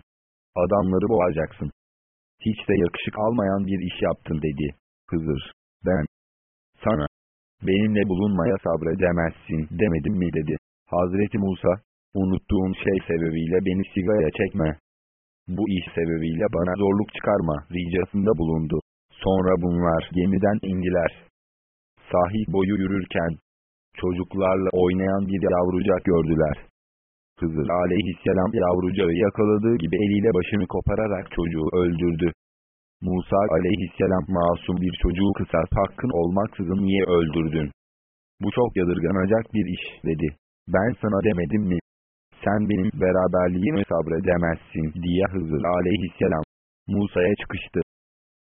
Adamları boğacaksın. Hiç de yakışık almayan bir iş yaptın dedi. Hızır, ben sana benimle bulunmaya sabredemezsin demedim mi dedi. Hazreti Musa, unuttuğun şey sebebiyle beni sigaya çekme. Bu iş sebebiyle bana zorluk çıkarma ricasında bulundu. Sonra bunlar gemiden indiler. Sahil boyu yürürken, çocuklarla oynayan bir yavrucak gördüler. Hızır aleyhisselam yavrucağı yakaladığı gibi eliyle başını kopararak çocuğu öldürdü. Musa aleyhisselam masum bir çocuğu kısas hakkın olmaksızın niye öldürdün? Bu çok yadırganacak bir iş dedi. Ben sana demedim mi? Sen benim beraberliğime sabredemezsin diye Hızır aleyhisselam Musa'ya çıkıştı.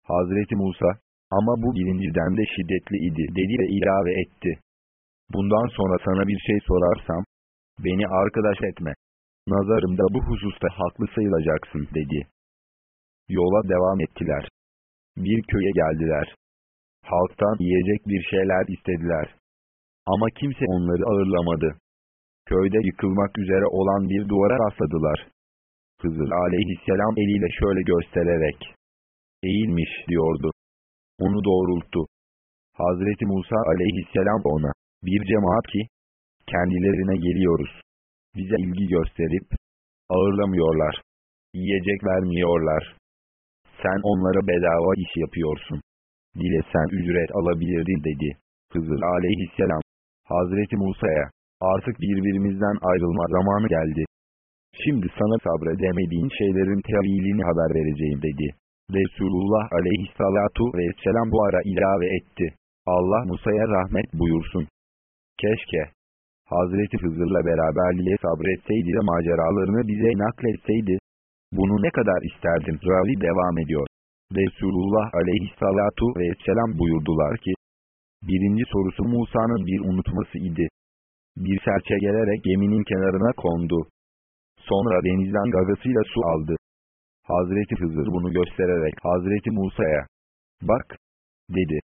Hazreti Musa, ama bu birinciden de şiddetli idi dedi ve ilave etti. Bundan sonra sana bir şey sorarsam, beni arkadaş etme. Nazarımda bu hususta haklı sayılacaksın dedi. Yola devam ettiler. Bir köye geldiler. Halktan yiyecek bir şeyler istediler. Ama kimse onları ağırlamadı. Köyde yıkılmak üzere olan bir duvara rastladılar. Hızır aleyhisselam eliyle şöyle göstererek, eğilmiş diyordu. Onu doğrulttu. Hazreti Musa aleyhisselam ona, bir cemaat ki, kendilerine geliyoruz. Bize ilgi gösterip, ağırlamıyorlar. Yiyecek vermiyorlar. Sen onlara bedava iş yapıyorsun. Dilesen ücret alabilirdin dedi. Hızır aleyhisselam, Hazreti Musa'ya, artık birbirimizden ayrılma zamanı geldi. Şimdi sana sabredemediğin şeylerin tevilini haber vereceğim dedi. Resulullah aleyhissalatu vesselam bu ara ilave etti. Allah Musa'ya rahmet buyursun. Keşke Hazreti Hızır'la beraberliğe sabretseydi de maceralarını bize nakletseydi. Bunu ne kadar isterdim. Ravi devam ediyor. Resulullah aleyhissalatu vesselam buyurdular ki, birinci sorusu Musa'nın bir unutması idi. Bir serçe gelerek geminin kenarına kondu. Sonra denizden gagasıyla su aldı. Hazreti Hızır bunu göstererek Hazreti Musa'ya, bak, dedi.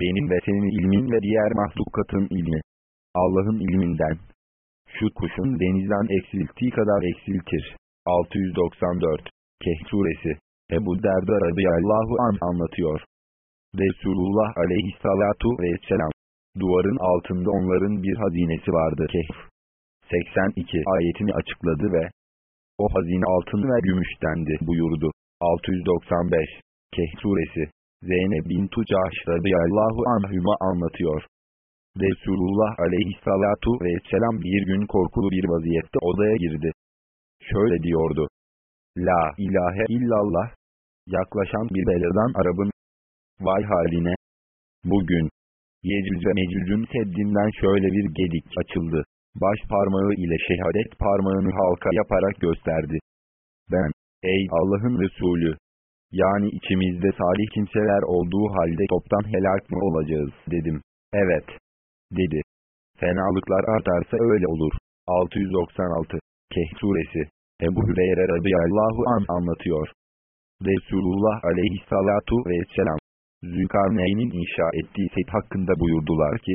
Benim ve senin ilmin ve diğer mahlukatın ilmi, Allah'ın ilminden. Şu kuşun denizden eksilttiği kadar eksiltir. 694 Kehf suresi Ebu Derda radıyallahu an anlatıyor. Resulullah aleyhissalatu vesselam, duvarın altında onların bir hazinesi vardı Kehf. 82 ayetini açıkladı ve o hazine altın ve gümüştendi buyurdu. 695 Kehf suresi Zeynep bin Tucaş radıyallahu anhüma anlatıyor. Resulullah aleyhissalatu vesselam bir gün korkulu bir vaziyette odaya girdi. Şöyle diyordu. La ilahe illallah. Yaklaşan bir beladan Arap'ın vay haline. Bugün Yecüc ve Mecüc'ün seddinden şöyle bir gedik açıldı baş parmağı ile şehadet parmağını halka yaparak gösterdi. Ben, ey Allah'ın Resulü, yani içimizde salih kimseler olduğu halde toptan helak mı olacağız dedim. Evet, dedi. Fenalıklar artarsa öyle olur. 696 Kehf suresi Ebu Hüreyre radıyallahu an anlatıyor. Resulullah aleyhissalatu vesselam Zülkarneyn'in inşa ettiği set hakkında buyurdular ki,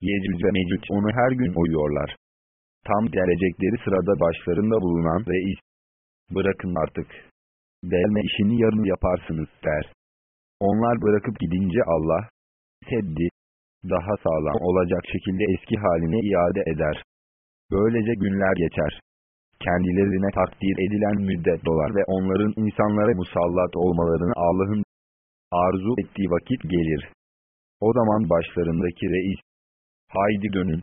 Yecüc ve Mecüc onu her gün oyuyorlar. Tam gelecekleri sırada başlarında bulunan reis, bırakın artık. Delme işini yarın yaparsınız der. Onlar bırakıp gidince Allah, seddi, daha sağlam olacak şekilde eski haline iade eder. Böylece günler geçer. Kendilerine takdir edilen müddet dolar ve onların insanlara musallat olmalarını Allah'ın arzu ettiği vakit gelir. O zaman başlarındaki reis, haydi dönün.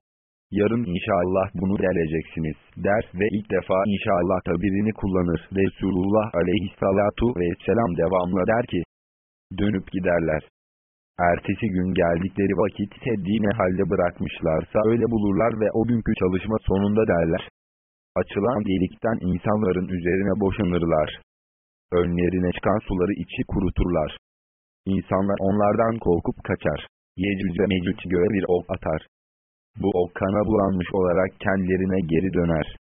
Yarın inşallah bunu deleceksiniz der ve ilk defa inşallah tabirini kullanır. Resulullah aleyhissalatu vesselam devamlı der ki, dönüp giderler. Ertesi gün geldikleri vakit teddiğine halde bırakmışlarsa öyle bulurlar ve o günkü çalışma sonunda derler. Açılan delikten insanların üzerine boşanırlar. Önlerine çıkan suları içi kuruturlar. İnsanlar onlardan korkup kaçar. Yecüc ve Mecüc göğe bir ok atar. Bu ok kana bulanmış olarak kendilerine geri döner.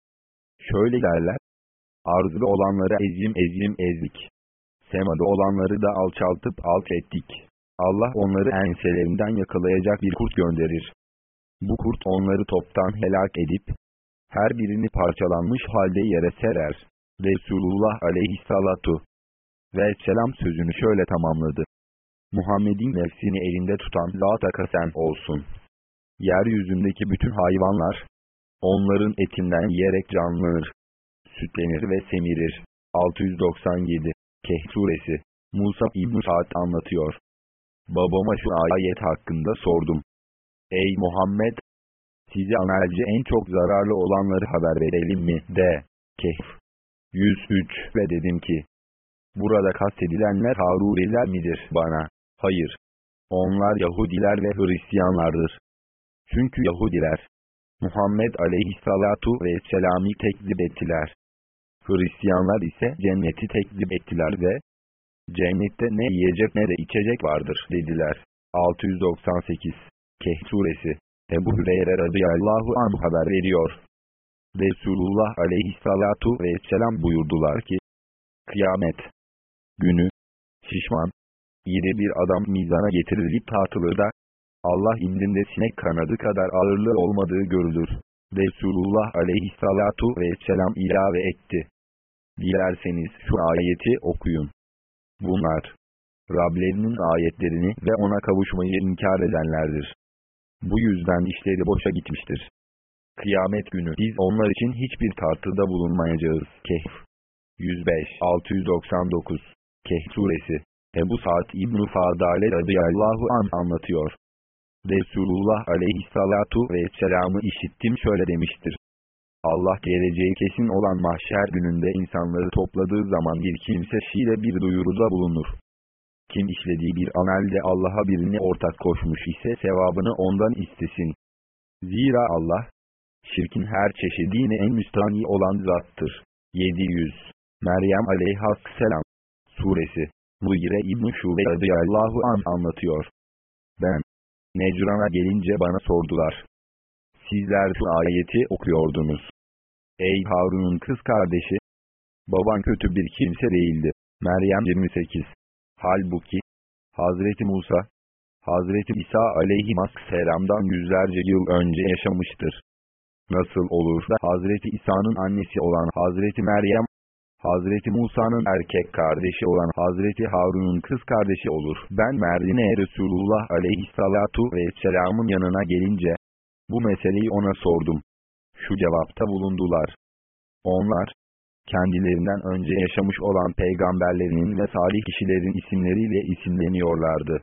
Şöyle derler. Arzulu olanları ezim ezim ezdik. Semada olanları da alçaltıp alt ettik. Allah onları enselerinden yakalayacak bir kurt gönderir. Bu kurt onları toptan helak edip, her birini parçalanmış halde yere serer. Resulullah aleyhissalatu ve selam sözünü şöyle tamamladı. Muhammed'in nefsini elinde tutan la takasen olsun. Yeryüzündeki bütün hayvanlar, onların etinden yiyerek canlanır, sütlenir ve semirir. 697 Kehf suresi Musa İbn Sa'd anlatıyor. Babama şu ayet hakkında sordum. Ey Muhammed! Size amelce en çok zararlı olanları haber verelim mi? De. Kehf 103 ve dedim ki, Burada kastedilenler Haruriler midir bana? Hayır. Onlar Yahudiler ve Hristiyanlardır. Çünkü Yahudiler, Muhammed aleyhissalatu vesselam'ı tekzip ettiler. Hristiyanlar ise cenneti tekzip ettiler ve cennette ne yiyecek ne de içecek vardır dediler. 698 Kehf suresi Ebu Hüreyre radıyallahu anh haber veriyor. Resulullah aleyhissalatu vesselam buyurdular ki, Kıyamet günü, şişman, iri bir adam mizana getirilip tartılır da, Allah indinde sinek kanadı kadar ağırlığı olmadığı görülür. Resulullah aleyhissalatu vesselam ilave etti. Dilerseniz şu ayeti okuyun. Bunlar, Rablerinin ayetlerini ve ona kavuşmayı inkar edenlerdir. Bu yüzden işleri boşa gitmiştir. Kıyamet günü biz onlar için hiçbir tartıda bulunmayacağız. Kehf 105-699 Kehf suresi Ebu Sa'd İbn-i Fadale radıyallahu an anlatıyor. Resulullah aleyhissalatu vesselam'ı işittim şöyle demiştir. Allah geleceği kesin olan mahşer gününde insanları topladığı zaman bir kimse şiile bir duyuruda bulunur. Kim işlediği bir amelde Allah'a birini ortak koşmuş ise sevabını ondan istesin. Zira Allah, şirkin her çeşidine en müstani olan zattır. 700 Meryem aleyhisselam Suresi Muire İbn-i Şube radıyallahu an anlatıyor. Ben, Necran'a gelince bana sordular. Sizler şu ayeti okuyordunuz. Ey Harun'un kız kardeşi! Baban kötü bir kimse değildi. Meryem 28 Halbuki, Hazreti Musa, Hazreti İsa aleyhisselamdan yüzlerce yıl önce yaşamıştır. Nasıl olur da Hazreti İsa'nın annesi olan Hazreti Meryem, Hazreti Musa'nın erkek kardeşi olan Hazreti Harun'un kız kardeşi olur. Ben Merdin'e Resulullah aleyhissalatu vesselamın yanına gelince, bu meseleyi ona sordum. Şu cevapta bulundular. Onlar, kendilerinden önce yaşamış olan peygamberlerinin ve salih kişilerin isimleriyle isimleniyorlardı.